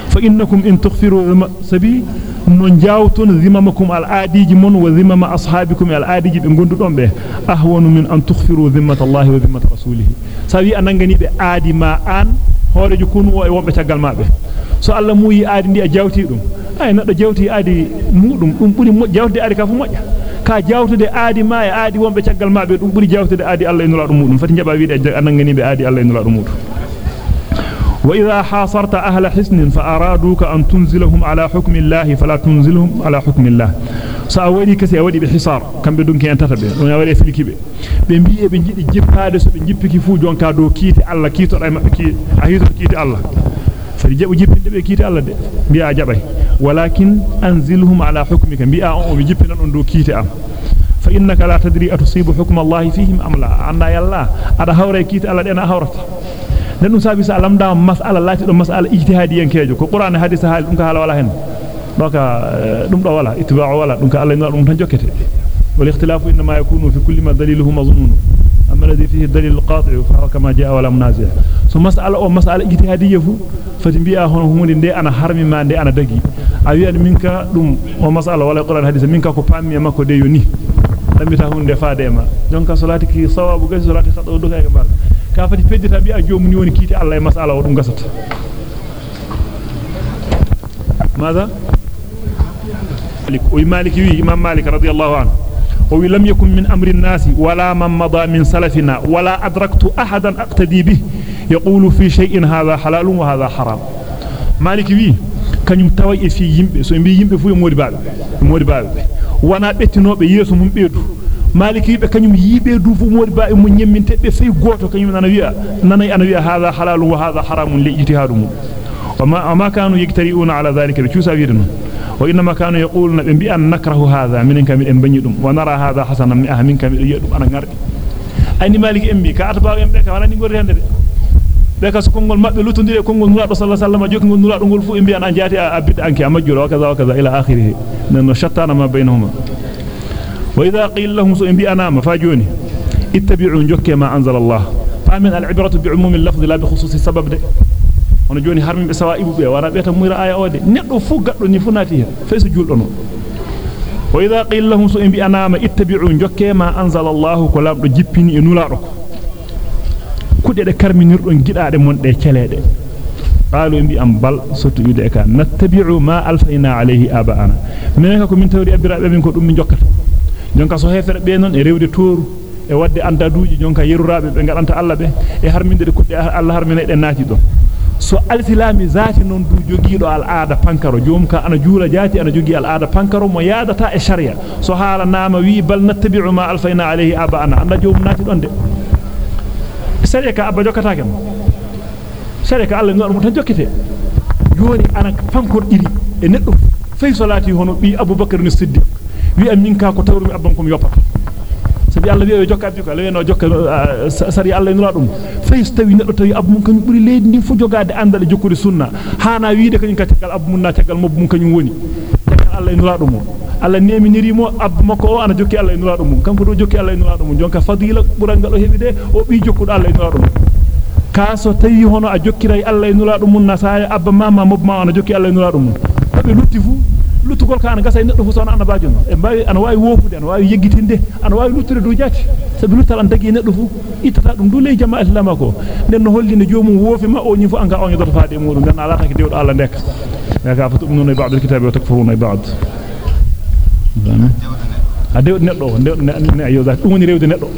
Speaker 1: fa innakum in tughfiru sabi no jawton zimamakum al aadiji mon wa zimama ashabikum al aadiji be gondudon be ahwanu min an tughfiru zimmata Allah wa zimmata rasulih sawi anangani be aadi ma an hoorejo konu o e wombe tagal mabbe so Allah muyi aadi ndi a jawti dum ay neddo jawti aadi mudum dum buri jawti aadi ka fu mojja ka jawtude aadi ma e aadi wombe tagal mabbe dum buri jawtude aadi Allah e nula dum mudum fati jaba wiide anangani be aadi Allah e nula dum mudum وإذا حاصرت أهل حسن فأرادوك أن تنزلهم على حكم الله فلا تنزلهم على حكم الله سأولي كسي أولي بحصار كم بدونك أن تتبع ونأولي في الكبه بمبيه بنجي جبهاد سو بنجيب كيفو جونكا دو كيتي الله كيتو أي مبكي أهيتو الله فجيبو جيبين دي كيتي الله دي بيا جبي ولكن أنزلهم على حكمك بيا أو بجيبين أن دو كيتي أم فإنك لا تدري أتصيب حكم الله فيهم أم لا عنا كيتي الله أنا den dum sabi sa lamda mas'ala lati do mas'ala ijtihadiyan kejo ko qur'an hadith haal dum ka hala wala hen doka dum do wala itba'u wala dum ka Allah no dum tan jokkete wal ikhtilafu inma yakunu fi kulli ma daliluhu mazmun wala munazi' so mas'ala o mas'ala ijtihadiyya fu fati bi'a hono hunde de ana harmi ma de ana dagi a wi'an minka dum o mas'ala wala qur'an hadith minka ko pammi makko de yoni tambita hunde faade ma jonka salati ki sawabu gasi salati khadu do kay ba ka fati peddita bi a jomuni woni kiti Allah e masala o dum gasata ماذا مالك ومالك وي امام مالك رضي الله عنه قوي لم يكن من أمر الناس ولا من مضى من سلفنا ولا أدركت أحدا أقتدي به. يقول في شيء هذا حلال وهذا حرام. مالك بي كان يمتوي في يمب سو يمب يمب فو يمود بعد يمود بعد وأنا بتنو بيسو من بيدو مالك بي كان يم يبي دو فو مود بعد من يم من تبي في غوتو كان يم نانويا ناناي انويا هذا حلال وهذا حرام لإجتهادهم. وما ما كانوا يكترئون على ذلك بشو سافيرنو وإنما كانوا يقولون إن بأن نكره هذا منك من بنيدهم ونرى هذا حسنا من أهم منك من يدهم أنا نرى أني مالك أمي كأتباغ أمي أنا نقول رهن دي بك سكونغول مابي لوتون دي كونغول نولا صلى الله عليه وسلم. جوك نولا نقول فو أمي أنا جاتي أبيت أنك أما جرى وكذا وكذا. إلى آخره. لأنه شتان ما بينهما. وإذا قيل لهم سو أمي أنا مفاجوني اتبعون جوك ما أنزل الله. فمن العبرة بعموم اللفظ لا بخصوص السبب دي hono joni harmi be sawaibu be wara be tan muyra aya ode neddo fu gaddo ni fu nati fe so juldo no wa idha qila lahum su bi anama ittabi'u jokke ma anzala Allah ko labdo jippini e nulaado ko kude de karminirdon gidaade mon de qalu bi am bal sotu yude ka nattabi'u ma alfayna alayhi aba'ana men ko min tawri abirabe min ko dum min jokkata jonka so hefere be non e rewde toru e wadde andaduuji jonka yerurabe be gadanta Allah be e harminde de kudde Allah harmine de naati do so alsilami zati non du jogiido al aada pankaro jomka ana juula jati ana jogi al aada pankaro mo yaadata e sharia so hala nama wi bal nattabi'u ma alfayna alayhi aba'ana anda jom naati don de sharia ka abba jokata ken sharia ka Allah no tan jokkete joni ana pankor diri e neddo fay solati hono bi abubakar ni siddiq wi am minka ko tawrumi abban ko mi wi jokka bi Allah jokka sari Allah nula dum fay tawi neddo tawi abbu mun kanyum hana wiide kanyum ka tagal abbu mun na tagal mobbu mun kanyum woni tagal Allah nula dum Allah neminiri mo abbu makko o ana jokki Allah nula dum kanko do jokki Allah nula dum jonka fadila buran gado hebide o bi jokkudo Allah nula dum kaso tawi hono a jokkiray Allah nula dum mun na abba mama mobbu ma ana jokki Allah nula dum be lutti fu luttugol ka ana gasa neddo fu sona annabajo no e mbawi ana wawi wofude ana wawi yeggitinde ana wawi luttude do jati sabi luttal an dagi neddo fu ittata dum dule jama islama ko den no hollinde jomum wofi ma o nyi fu anga on yodoto faade mudum den ala taki dewdo Allah ndek ya ka fatu nunu ba'd alkitabi wa takfuruna ba'd a dewdo neddo ne ayo zat dum woni rewde neddo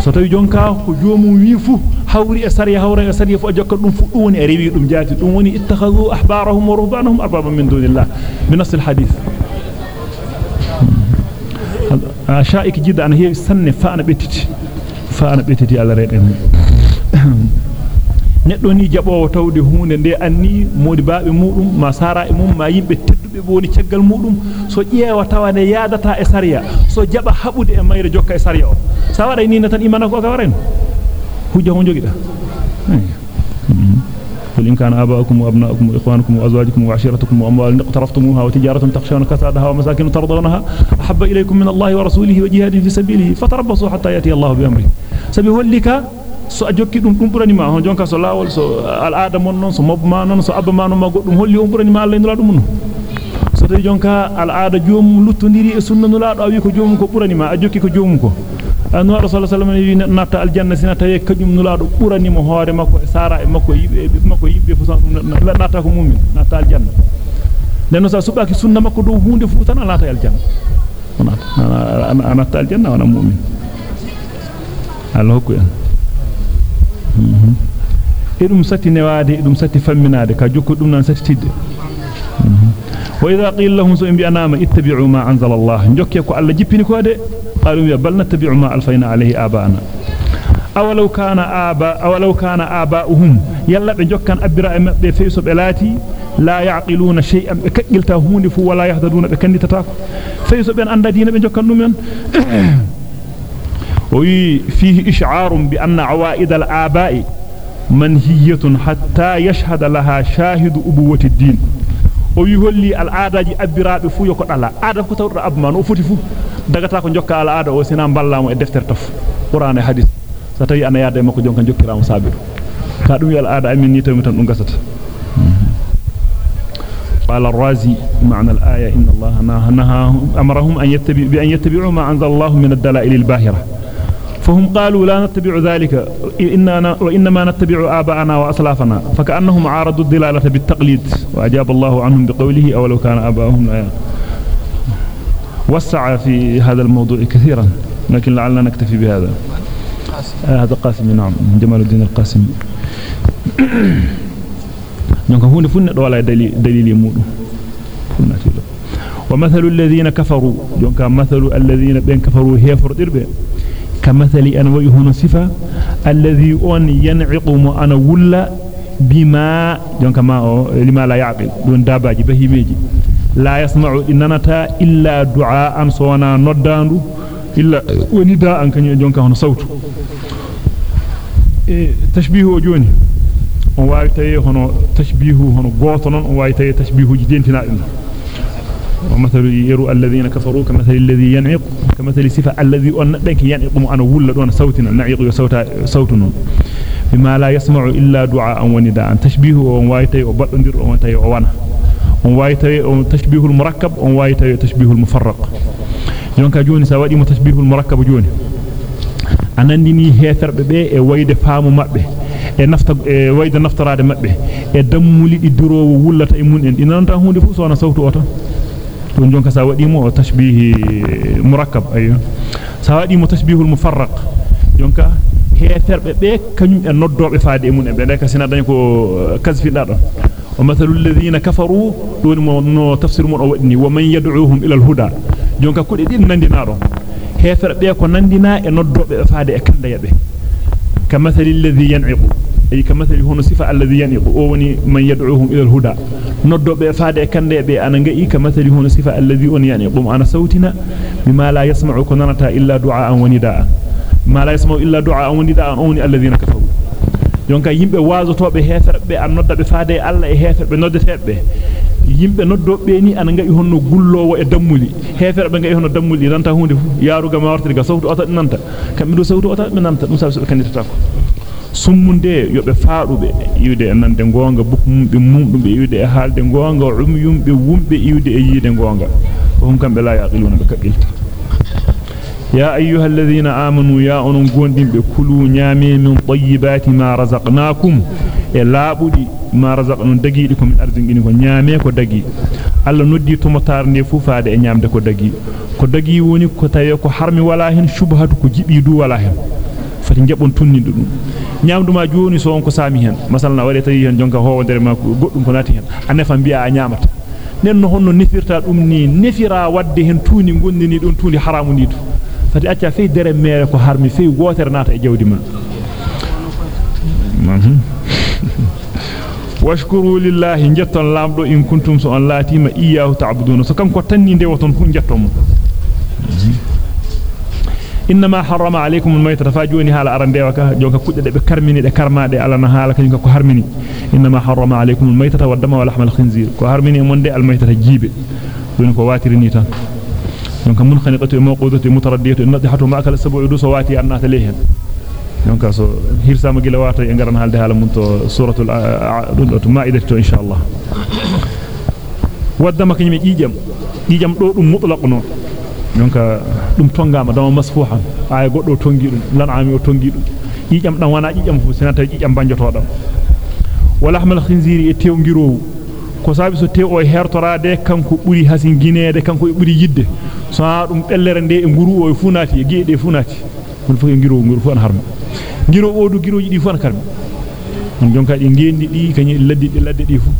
Speaker 1: so jonka ko jomum wi fu hawri e sariya hawra e sariya fu jokka dum fu dum woni e rewi dum jaati dum woni ittakhadhu ahbarahum wa ruhbanahum arbaban min dunillah bi nas al hadith asha'ik jidda an heewi sanne fa ana bettiti fa ana bettiti ala reden neddo ni jabowo tawde hunde nde anni modi baabe mudum ma sara e mum ma yimbe teddube boni ceggal mudum so ƴeewa tawane yaadata e sariya so jaba habude e mayre jokka e sariya o sa wada ni tan imana ko ka waren hujja mo jogida قل إن كان آباؤكم وأبناؤكم وإخوانكم وأزواجكم وعشيرتكم وأموال اقترفتموها وتجارة تخشون كسادها ومساكن ترضونها أحب إليكم من الله ورسوله وجهاد في سبيله فتربصوا حتى يأتي الله بأمره سبي هولك so a jokki dum dum burani ma hon jonka so lawol so al aada mon non so mob ma non so abba ma non ma goddum holli on burani ma Allah ndula dum non so tawi jonka al aada joomum luttondiri e sunna nula do wi ko joomum ko burani ma a jokki ko joomum ko annu rasul sallallahu alaihi wasallam natta al janna sina tawi kanyum nula do burani mo hoore makko e sara e makko yibe makko yibbe fu natta ko mumin natta al janna den so subaki sunna makko do hunde fu tan natta al janna onata natta al janna wana mumin Allah hokku en edum sati newaade edum sati famminaade ka jokku dum nan sati tidde وإذا قيل لهم سوء بأنام اتبعوا ما أنزل الله نجوكي ألا جبني كوادي قالوا بل نتبع ما ألفينا عليه آباءنا. أولو كان آباء أولو كان آباؤهم. يلا بجوكان أبراء بفيسو بلاتي لا يعقلون شيئا. بكجلتا هوني فو ولا يهتدون بكني تتاكو فيسو بين أندا دين بجوكان نمين وي فيه إشعار بأن عوائد الآباء منهية حتى يشهد لها شاهد أبوة الدين. o wi holli al aadaji abbiraabe fu yoko dala aada dagata ko jokka al aada o sina ballamo e defter taf qur'an e hadith. Sa tawi ana yaade makko jonka jokkiraamo sabiru. Ka dum al aada amin ni tawmi tan dum gasata. قال الرازي معنى الآية إن الله نهى أمرهم أن يتبع بأن يتبعوا ما من الدلائل الباهرة فهم قالوا لا نتبع ذلك إننا وإنما نتبع آباءنا وأسلافنا فكأنهم عارضوا الدلالة بالتقليد وأجاب الله عنهم بقوله أو لو كان آباؤهم لا وسع في هذا الموضوع كثيرا لكن لعلنا نكتفي بهذا. آه هذا قاسم نعم جمال الدين القاسم. funne do wala dalil dalil mudum ومثل الذين كفروا donc مثل الذين بين كفروا هيفر دربه كمثل أن ويهون صفة. الذي أن ينعق أنا ولا بما جونك ما لما لا يعقل دون لا يسمع إننتا إلا دعاء صونا نوداندو إلا ونداء كان جونك هنا صوت. تشبيه جوني. on waawi tawi hono tashbihu hono goto non on waawi tawi tashbihuji dentina dum ومثل يرو الذين كفروا كمثل الذي ينعق كمثل صفة الذي أنك ينعق أنا ولا دون صوتنا نعيق صوت صوتنا. بما لا يسمع إلا دعاء ونداء تشبيه ووايتي وبدندر ووايتي ووانا. ووايتي تشبيه المركب ووايتي تشبيه المفرق يونك جوني سوادي متشبيه المركب جوني anandini heferbe be e wayde faamu mabbe e nafta e wayde naftaraade mabbe e dammuli di durowo wullata e mun en dinanta hunde fu so na sawtu o tan don jonka sa wadimo tashbih murakkab ayo sa wadimo tashbihul mufarraq jonka heferbe be kanyum e noddobe faade mun e be ka sina dañ ko kasfinda don wa mathalul ladhina kafaru don mo no tafsir mon o wadni wa man yad'uuhum ila al huda jonka kudi din nandina don heferbe ko nandina e noddobe faade e kanda yabe kamathalil ladhi yan'iqu ay kamathali hono sifa alladhi yan'iqu o woni man yad'uuhum ila al huda noddobe faade kande be ana ngai kamathali hono sifa alladhi on yan'iqu ana sautina bima la yasma'u kunanata illa du'aan wa nidaa ma la yasma'u illa du'aan wa nidaa on alladhina kafaru jonka yimbe waazotobe heferbe an noddabe faade alla e heferbe noddetebe yimbe noddobe ni ana ngai honno gullowo e dammuli heferbe ngai honno dammuli nanta hunde fu yaaruga ma wartirga sawtu ota nanta kambe do sawtu ota nanta dum sabi kandita ko summunde yobe faadube yiwde e nande gonga bukmumbe mumdumbe yiwde e haalde gonga umyumbe wumbe yiwde e yiide gonga hum kambe la yaqiluna be kabilta يا أيها الذين آمنوا يا أنون قوندين بكلوا نيامي من طيبات ما رزقناكم إلا بدي ما رزقنا دقي لكم من أرض إنكم نيامي كو دقي ألا ندي تمتار نفو فاد نيام دكو دقي كو دقي وني كو تايو كو حرمي ولا هن شبهة كو جيبي دو ولا هن fati jabon tunni dum nyaamduma joni so on ko sami hen masalan na wari tawi hen jonka howo der ma goddum ko nati hen anefa bi'a a nyaamata nenno honno nefirta dum ni nefira wadde hen tuuni gondini don tuuni haramu nidu fati acca fey dere mere ko harmi fey wotere nata e jawdi ma. Washkuru lillahi jetton lamdo in kuntum so on latima iyyahu ta'budun so kanko tanni nde woton fu jetton إنما حرم عليكم الميتة فاجوني هالا أرندي وكا جوكا كودة بكرمني دي كرما دي على نهالا كنجا كو هرمني إنما حرم عليكم الميتة والدم ولحم الخنزير كو هرمني من دي الميتة جيبي دون جوكا منخنقة موقودة متردية النضحة ما أكل السبع دوس واتي أنها تليهن جوكا سو هيرسا مجيلا واتا ينقرن هالدي هالا منتو سورة المائدة إن شاء الله. والدم كنجا جيجم جيجم دو مطلق نو. donc dum tongama dama masfuhan ay goddo tongi dum lanami o tongi dum yijam dan wana yijam fu sinata yijam banjoto dam wala hamal khinziri e tew ngirowu ko sabi so tew o hertorade kanko buri hasin gineede kanko buri yidde so dum bellere de e nguru o funati e geede funati mun fu ngirowu nguru fu an harma ngiro o du giroji di fu an karmi on jonka di ngendi di kany laddi di ladde di fu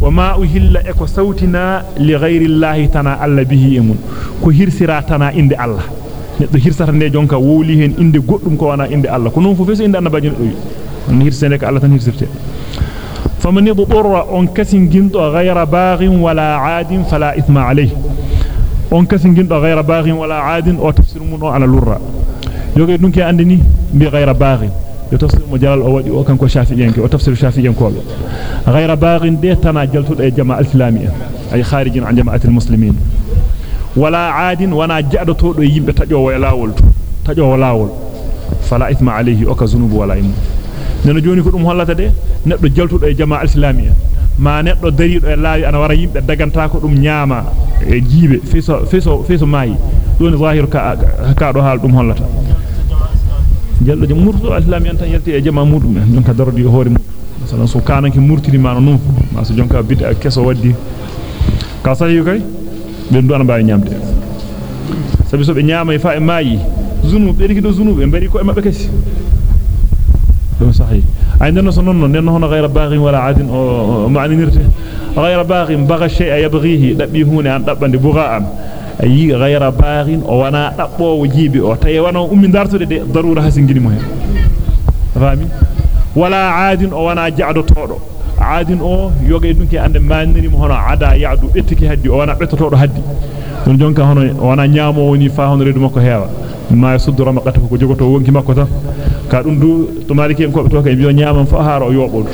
Speaker 1: وما أهل إكو صوتنا لغير الله تنا الله به إمون كو هرسرا تنا إند الله neddo hirsata ne jonka woli hen inde goddum ko wana inde Allah ko non fu fes inde annabaji do on hirsene ko Allah tan hirsirte فمن يضطر أن كسن جند غير باغ ولا عاد فلا إثم عليه. أن كسن جند غير باغ ولا عاد وتفسر منه على اللرة يقول نكي عندني بغير باغ. يتفسر مجلال أولي وكان كو شافي أو وتفسر شافي ينكي غير باغ دي تنا جلت أي جماعة الإسلامية. أي خارج عن جماعة المسلمين. ولا عاد ونا جعد طول يجب تجو ولاول تجو ولاول. فلا إثم عليه. أكا ولا إمه neno joni ko dum hollata de neddo jaltudo e jama al-islamiyya ma neddo darido e laawi ana wara yimbe daganta ko dum nyaama e jiibe fiso fiso fiso mayi don zahir ka ka do hal dum hollata jaldo jam murdo al-islamiyya tan yalti e jama mudum en ka darodi hoore mudum masalan so kananke murtiri ma non ma so jonka bid'a keso waddi ka sahi kay ben do ana baawi nyamde sabi so be nyaama e fa e maayi zunub be do zunub e bari ko e mabbe kessi dum sahih ay nenno so nonno nenno hono ghayra baghin wala adin o ma'ninirte ghayra baghin baga shay'a yabghihi dabbi hune an dabbande bugha'an ayi ghayra baghin o wana dabbowo jibi o tay wana ummi dartude de darura hasingini mo hen fami wala adin o wana ja'do todo aadin o yoga dunki ande maniri mo hono ada yaadu ettiki haddi o wana bettotodo haddi don jonka hono wana nyaamo woni fa hono redu makko heewa ma suddu ramaqata ko jogoto wonki makko tan ka dum du to maliki en ko be to kay biyo nyaamam fa haaro yobodu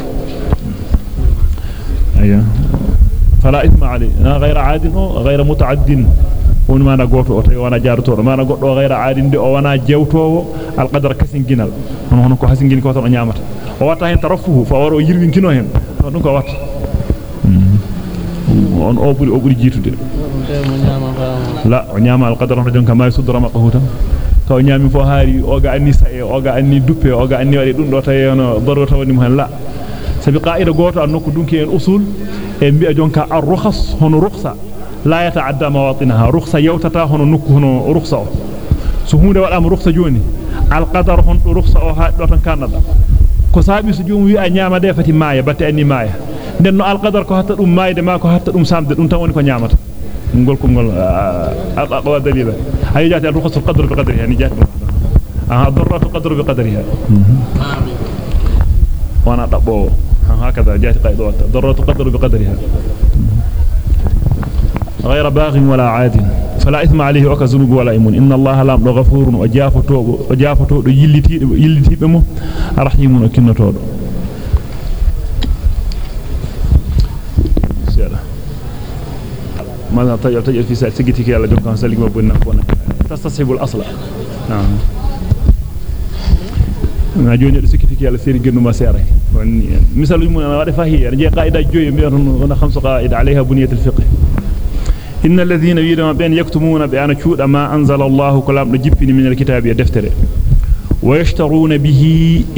Speaker 1: aya fala ithma ali na ghayra aadin o ghayra mutaaddin woni mana goto o tay wana jaarutodo mana goddo ghayra aadin de o wana jewtowo al qadar kasin ginal hono hono ko hasin gini ko tan o nyaamata o wata hen tarafuhu fa waro yirwinkino hen dum ko watta on o buri o buri jitude la o nyama al qadar on jonka may sudra maqahu o nyami fo haari o ga anni sa e o ga anni duppe o ga anni wadi dum do tay ono daro tawani mo hen la sabi qa'ida goto an nokku dunki en usul e bi'a jonka ar-rukhas hono rukhsa la yata'adda mawatinaha rukhsa yawtata hono nokku hono rukhsa o so hunde wadama rukhsa joni al qadar hon do rukhsa o ha do tan kanada ko saabi so joomu wi a nyaama de fati maaya batte anni maaya den no alqadar ko hatta dum maayde ma ko hatta dum samde dum tan woni ko nyaamata ngol ko ngol aqwa dalila rukhsul qadr bi qadriha ni jaati ah darratu qadru bi qadriha wana dabbo هكذا جاءت قاعدة ضرورة قدر بقدرها. غير باغ ولا عاد فلا إثم عليه وك ذنوب ولا إيمون إن الله لام غفور وجافتو وجافتو يلتي يلتي بمو. رحيم وكنتو ماذا تجعل تجعل في سجتك لجوك كان سلك مبنا تستصحب الأصل. نعم. do sikitiki yalla seri gennu ma sere misalu mun na wada fahiya je qaida joyi mi on khamsu qaida alayha buniyat al-fiqh إن الذين يريدون بأن يكتمون بأن شود ما أنزل الله كلام نجيبني من الكتاب يدفتر ويشترون به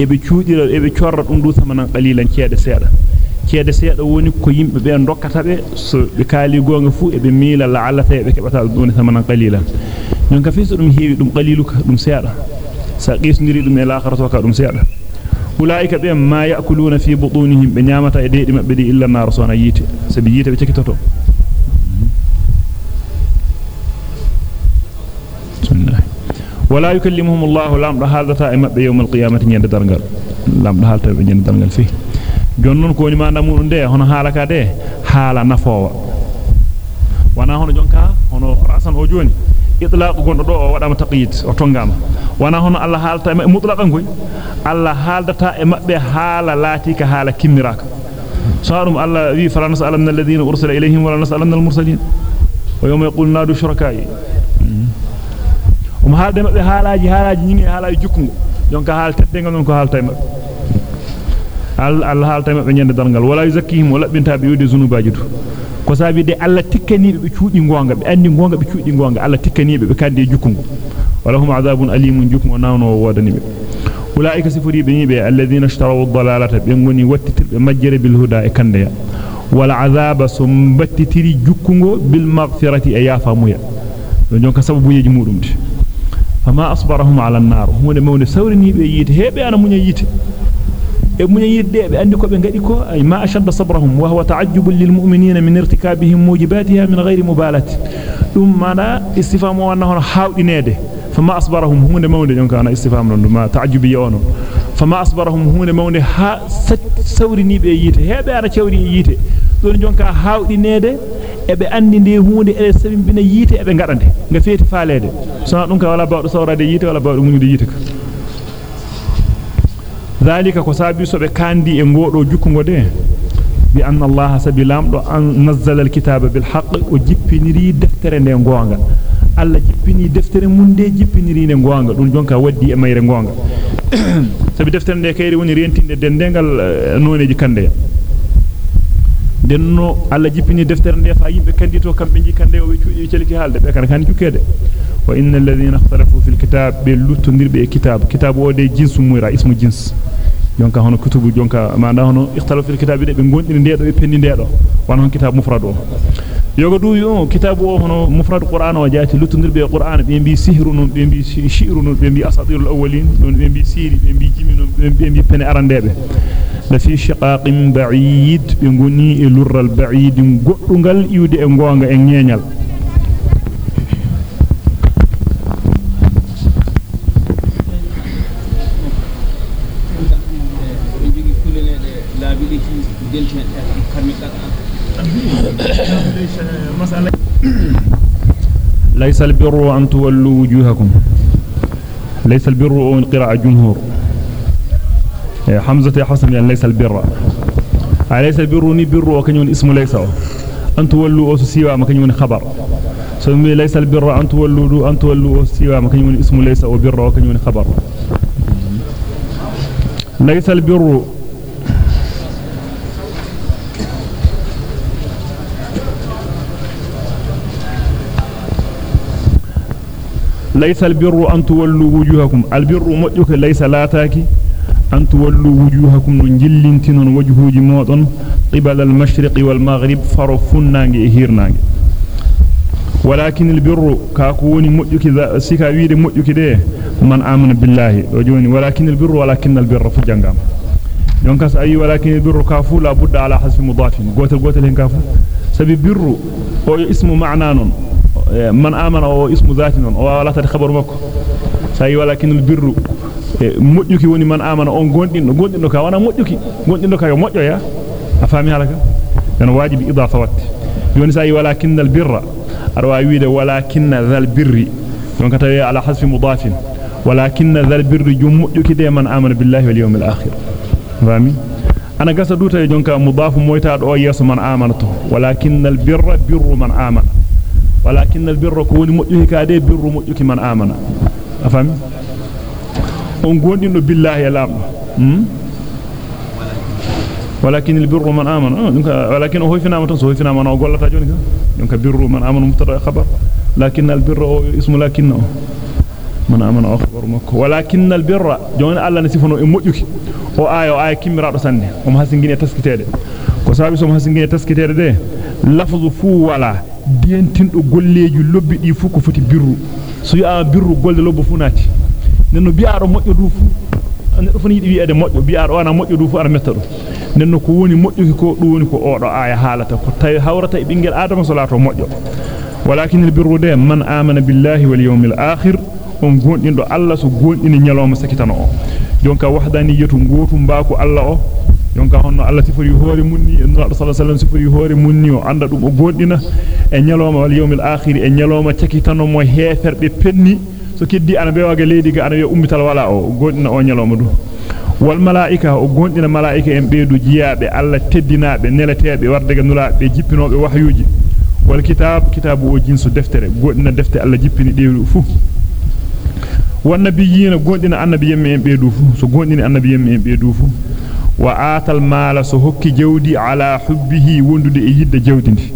Speaker 1: إبشود إبشار أندو ثمنا قليلا كياد سيادة كياد سيادة وني كيم بأن ركعت به بكالي جوان فو بميل لعل ثياب كبتا دون ثمنا قليلا نك في سلم هي دم قليلك دم سيادة سقيس نري دم الآخرة وكا دم سيادة أولئك بهم ما يأكلون في بطونهم بنعمة إدي مبدي إلا النار صنع ييت سبييت بتكتتو ولا يكلمهم الله لام هذا تائم يوم القيامة do halta be ñende dargal fi jonnon ko ni ma namu nde hono halaka de hala nafowa wana hono jonka hono rasan o joni itlaq gondo do o wadama taqyid o tongama wana hono Allah halta e mutlaqan koy Allah haldata e mabbe hala latika hala kimmiraka صارم الله ذي فلا نسألن الذين أرسل إليهم ولا نسألن المرسلين ويوم يقول نادوا شركائي um haalde mabbe haalaaji haalaaji nyingi haalaaji jukkungo jonka haal teddenga non ko haalta mabbe al Allah haalta mabbe nyande dargal wala yuzakkihim wala bintabe yudi zunubaji du ko sabi de Allah tikkanibe be cuudi gonga be andi gonga be cuudi gonga Allah tikkanibe be kande jukkungo wala hum adabun alimun jukkungo nawno wodanibe ulaika sifuribe nibe alladhina ishtaraw ad-dalalata be ngoni wattitirbe majjere bil huda e kandeya wala azaba sum battitiri jukkungo bil maghfirati e yafamuya don jonka sababu yeji mudumde فما أصبرهم على النار هون مون سورني بيت هبي أنا من ييت e munya yidde ابن يدي عندكم بنقدكوا أي ما أشد صبرهم وهو تعجب للمؤمنين من ارتكابهم موجباتها من غير مبالاة ثم أنا استفهموا أنه حاول نادي فما أصبرهم هون مونة جون كان استفهم لهم ما تعجب يانهم فما أصبرهم هون مونة ها سوريني بيجيته هب أنا شوري يجيته دون جون كان حاول نادي ebe andinde huunde e sabin bina yite ebe ngadande nga feeti faalede so non ka wala bawdo sawrade yite wala bawdo munude ذلك e ngodo jukkungo de bi anna allah sabi lamdo an nazzala alkitaba bil haqq o jippiniri deftere de gonga alla jippini deftere mun de jippiniri ne gonga dum jonka waddi e mayre gonga sabi deftere de kayri woni rentinde dendengal noneji kande denno alla jippini deftere de fa yimbe kandito kambe ji kande o be cuudi celiki halde be kan kan jukkede wa innal ladhina ikhtalafu fil kitab bil lutundirbe kitab kitab o de jinsu muira ismu jins jonka hono kutubu jonka manda hono ikhtalafu fil kitabi de be gondini deedo e penni deedo wan hon kitab mufrad o yoga du yo kitabu o hono mufrad qur'an o jaati lutundirbe qur'an be bi sihru non be bi shi'ru non be bi asatirul awwalin non be bi siri be bi jimi non be bi pene arandebe لفي شقاق بعيد بنغني لور البعيد غدغال يودي غونغا نينيال ليس البر أن تولوا وجوهكم. ليس البر أن قراء جمهور. حمزة حسن يعني ليس البر. ليس البر ني بر وكان اسم ليس أن تولوا سيوا ما كان خبر. سمي ليس البر أن تولوا أن تولوا سيوا ما كان اسم ليس وبر وكان خبر. ليس البر. ليس البر أن تولوا وجوهكم. البر مجوك ليس لا تاكي. أن تولوا وجوهكم نجلنتن وجهوج موطن قبل المشرق والمغرب فرفنانج إهيرنانج ولكن البر كاكوني مجوك سيكا ويد مجوك ده من آمن بالله. وجوني ولكن البر ولكن البر فجنغام يونك سأي ولكن البر كافو لا بد على حسب مضاف. قوتل قوتل هن كافو. سبي بر هو اسم معنى من آمن أو اسم ذات ولا تخبر مكو سأي ولكن البر moƴƴuki woni man amana on gondinno gondinno ka wana moƴƴuki gondinno ka yo moƴƴo ya afami halaka dan wajibi idafa watte joni sai walakinnal birra arwa wiide walakinna dhal birri don ka tawi ala hasfi mudafin walakinna dhal birri jum moƴƴuki de man amana billahi wal yawmil akhir fami ana gasa duta e jonka mudafu moytaado o yeso man amana to walakinnal birra birru man amana walakinnal birra ko woni moƴƴuki ka de birru moƴƴuki man amana afami on gondino billahi lamdo hmm ولكن البر من آمن ولكن هو فينا ما تنسوا فينا ما لك جونك دونك بر من آمن مبتدا خبر لكن البر اسم لكن من آمن أخبر مك ولكن البر جون الله o ayo ay kimiraado sanne o ma hasingine taskitede ko sabi so ma hasingine taskitede de lafzu fu wala dientindo golleju lobbi di fu ko foti birru so ya birru golle lobbo fu nati nenno bi'aado moƴƴo du fu neddo fu yidi wi'ede moƴƴo bi'aado wana moƴƴo du fu ara metta dum nenno ko woni moƴƴuki ko dum woni ko odo aya halata ko tawi hawrata e bingel adama salato moƴƴo walakin albirru de man amana billahi wal yawmil akhir on gondindo alla so gondini nyaloma sakitano o jonka wahdaniyatu gotum mbako alla o jonka honno alla sifori hoore munni en sallallahu alaihi sifori hoore munni o anda dum o gondina e nyaloma wal yawmil akhir e nyaloma sakitano mo heferbe penni so keddi ana be waga leedi ga ana yo ummital wala o gondina o nyaloma du wal malaika o gondina malaika en beedu jiyaabe alla teddinaabe neleteebe wardega nulaabe jippinoobe wahyuji wal kitab kitabu o jinsu deftere gondina defte alla jippini deewu fu wan nabiyina gondina annabiyemme en beedu fu so gondini annabiyemme en beedu fu wa atal mala so hokki jawdi ala hubbihi wondude e yidde jawdi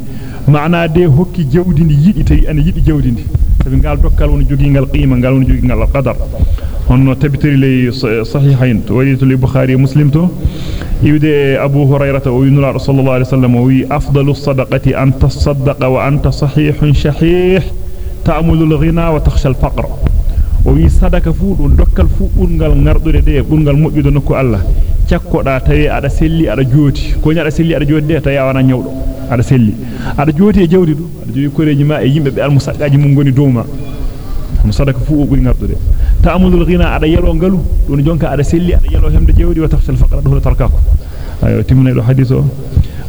Speaker 1: maana de hokki jawdi ndi yidi tawi ana yidi jawdi sabi ngal dokkal woni jogingal qima ngal woni jogingal qadar honno tabitiri lay sahihayn to wadi to li bukhari muslim to ibde abu hurairah o yunula sallallahu alaihi wasallam wi afdalu sadaqati an tasaddaqa wa anta sahihun shahih ta'mulu al-ghina wa takhsha al-faqr o wi sadaka fu dum dokkal fu burgal ngardude de burgal mojjudo nokku Allah cakkoda tawi ada selli ada joti ko nyaada selli ada jodi de tawi wana nyawdo ada selli ada joti e jawdi du ada jogi koreji ma e yimbe be al musaqqaji mum goni dowma no sadaka fu o buri ngardude ta'amulul ghina ada yelo ngalu don jonka ada selli ada yelo hemde jawdi wa tafsil faqra do tarkako ayo timne do hadithu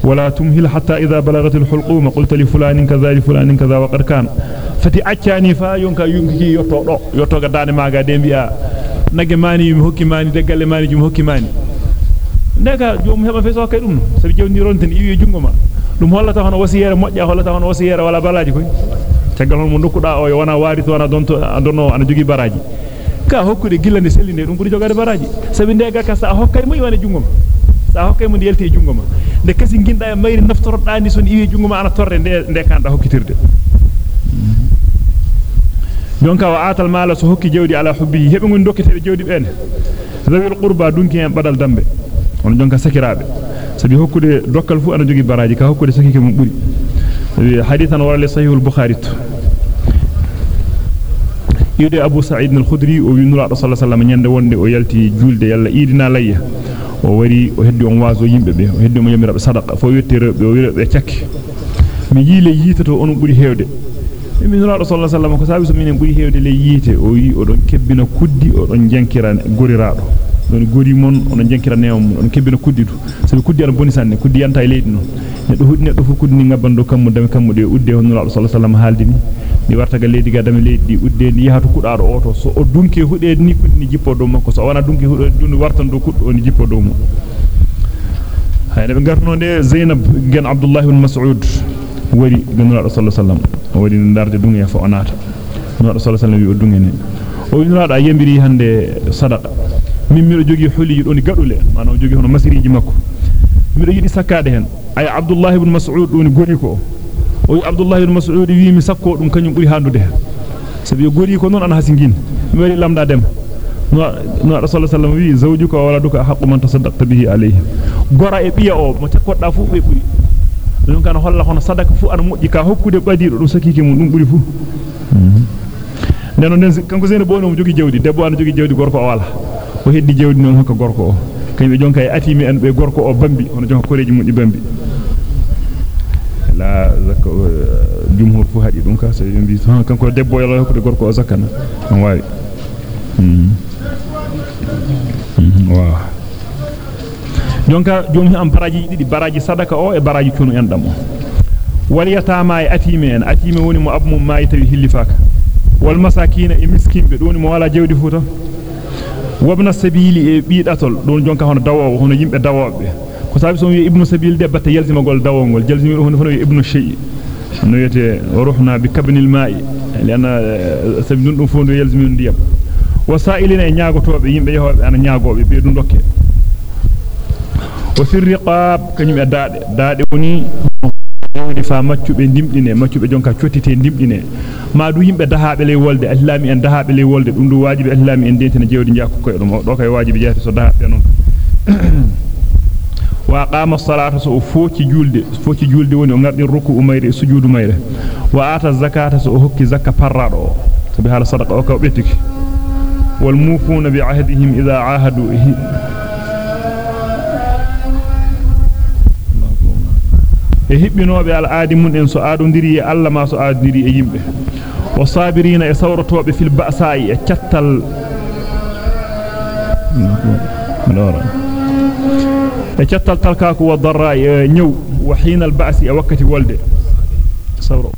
Speaker 1: ولا تمهل حتى إذا بلغت الحلقوم قلت لفلان كذا لفلان كذا وقد كان فتي أتشاني فا يونكا يونكي يوتو دو يوتو غداني ماغا ديمبيا nage mani mi hokki mani de galle mani jum hokki mani ndega jom heba feso kay dum sabi jewndi ronten iwi jungo ma dum hollata hono wasiyere mojja hollata hono wasiyere wala balaji koy tagal hon mo dokkuda o wana wari to wana donto donno ana jogi baraji ka hokkude gillande sellinde dum buri jogade baraji sabi ndega ka sa hokkay mo iwane jungo ma sa hokkay mo yelti jungo ma de kasi ginda e mayri naftoroda ni son iwi jungo ma ana torre nde nde kanda hokkitirde jonka wa atal mala so hokki jewdi ala hubbi hebe ngon dokkete jewdi ben zawil qurba dunki en badal dambe on jonka sakiraabe sabi hokkude dokkal fu ana jogi baraji ka hokkude sakike mum buri hadithan wala sahih al-bukhari yude al-khudri o yunura sallallahu alaihi wasallam nyande wonde o yalti julde yalla idina layya o wari o heddi on waaso yimbe be heddi mo yamirabe sadaqa fo yettere be o wirebe cakki mi yile yitato on buri hewde min raado sallallahu alaihi wasallam ko sabi so minen buri hewde le yite o yi o don kebbina kuddi o don jankira goriraado don gori mon on jankira neewam on kebbina kuddi du sabi kuddi an boni sanne kuddi yanta e leydi neddo huddi neddo fu kuddi ni ngabando kammu dame kammu de udde on raado sallallahu alaihi wasallam haaldini ni warta ga leydi ga dame leydi udde ni yahatu kudaado oto so o dunki hude ni kuddi ni jippo do makko so wana dunki hude dun wartan do kuddo on jippo do mo hayna be garno de Zainab gen Abdullah ibn Mas'ud wari gen raado sallallahu alaihi wasallam wadi darde dunga fa onata no rasul sallallahu alaihi wasallam dungene o yinraada yembiri hande sadaqa min mi jogi huliji doni gadule manam jogi hono masiriji makko mi do yidi sakkade hen ay abdullah ibn mas'ud doni gori ko o yi abdullah ibn mas'ud wi mi sakko dum kanyum buri handude sabi gori ko non an hasingin mi wari lamda dem no no rasul sallallahu wi zawjuka wa waladuka haqqu man tasaddaqta bihi alayhi gora e biya o mo takkodda fu be buri dum kan holla hono sadaka fu an mujji ka hokkude badido dum sakiki mum dum buri fu neno den kanko zene bono mo jogi jewdi debbo an jogi jewdi gorko o wala o heddi jewdi non hokka gorko o kaybe jonka e atimi en be gorko o bambi hono jonka koreji mum di bambi la zakka jumhur fu hadi dum ka so yimbi kanko debbo yalla hokkude gorko o zakana on wawi waaw jonka joomi am baraji didi baraji sadaka o e baraji cunu en dam wal yatama e atime en atime woni mo abmum mayi tawi hillifaka wal masakina e miskimbe doni mo wala jewdi futa wabna sabili e biidatol don jonka hono dawowo hono yimbe dawobe ko sabi so wi ibnu sabil de batta yalzima gol dawongol jalzimi hono hono ibnu shay no yete ruhna bi kabnil ma'i lana sabi dum dum fondo yalzimi ndiyam wasailina e nyaagotobe yimbe yehobe ana nyaagobe be dum dokke wa fi riqab kanyum e daade daade woni woni fa maccube dimdine maccube jonka ciotite dimdine ma du yimbe dahaabe ley wolde islami en dahaabe ley wolde dum du wajibi islami en dentina jewdi jakko koy dum do kay wajibi jati so dahaabe non wa qama salata so foci julde foci julde woni o ngardi ruku umayre sujudu mayre wa ata zakata so hokki zakka parrado sabi hala sadaqa o ka betiki wal mufuna bi ahdihim idha ahadu e hibbinobe al aadi mun en so aadondiri e alla ma so aadondiri e yimbe wa sabirina e sawratobe fil ba'sa'i e cattal e cattal talkaku wa darra e nyaw wa hina al ba'si e wakkati wolde sawro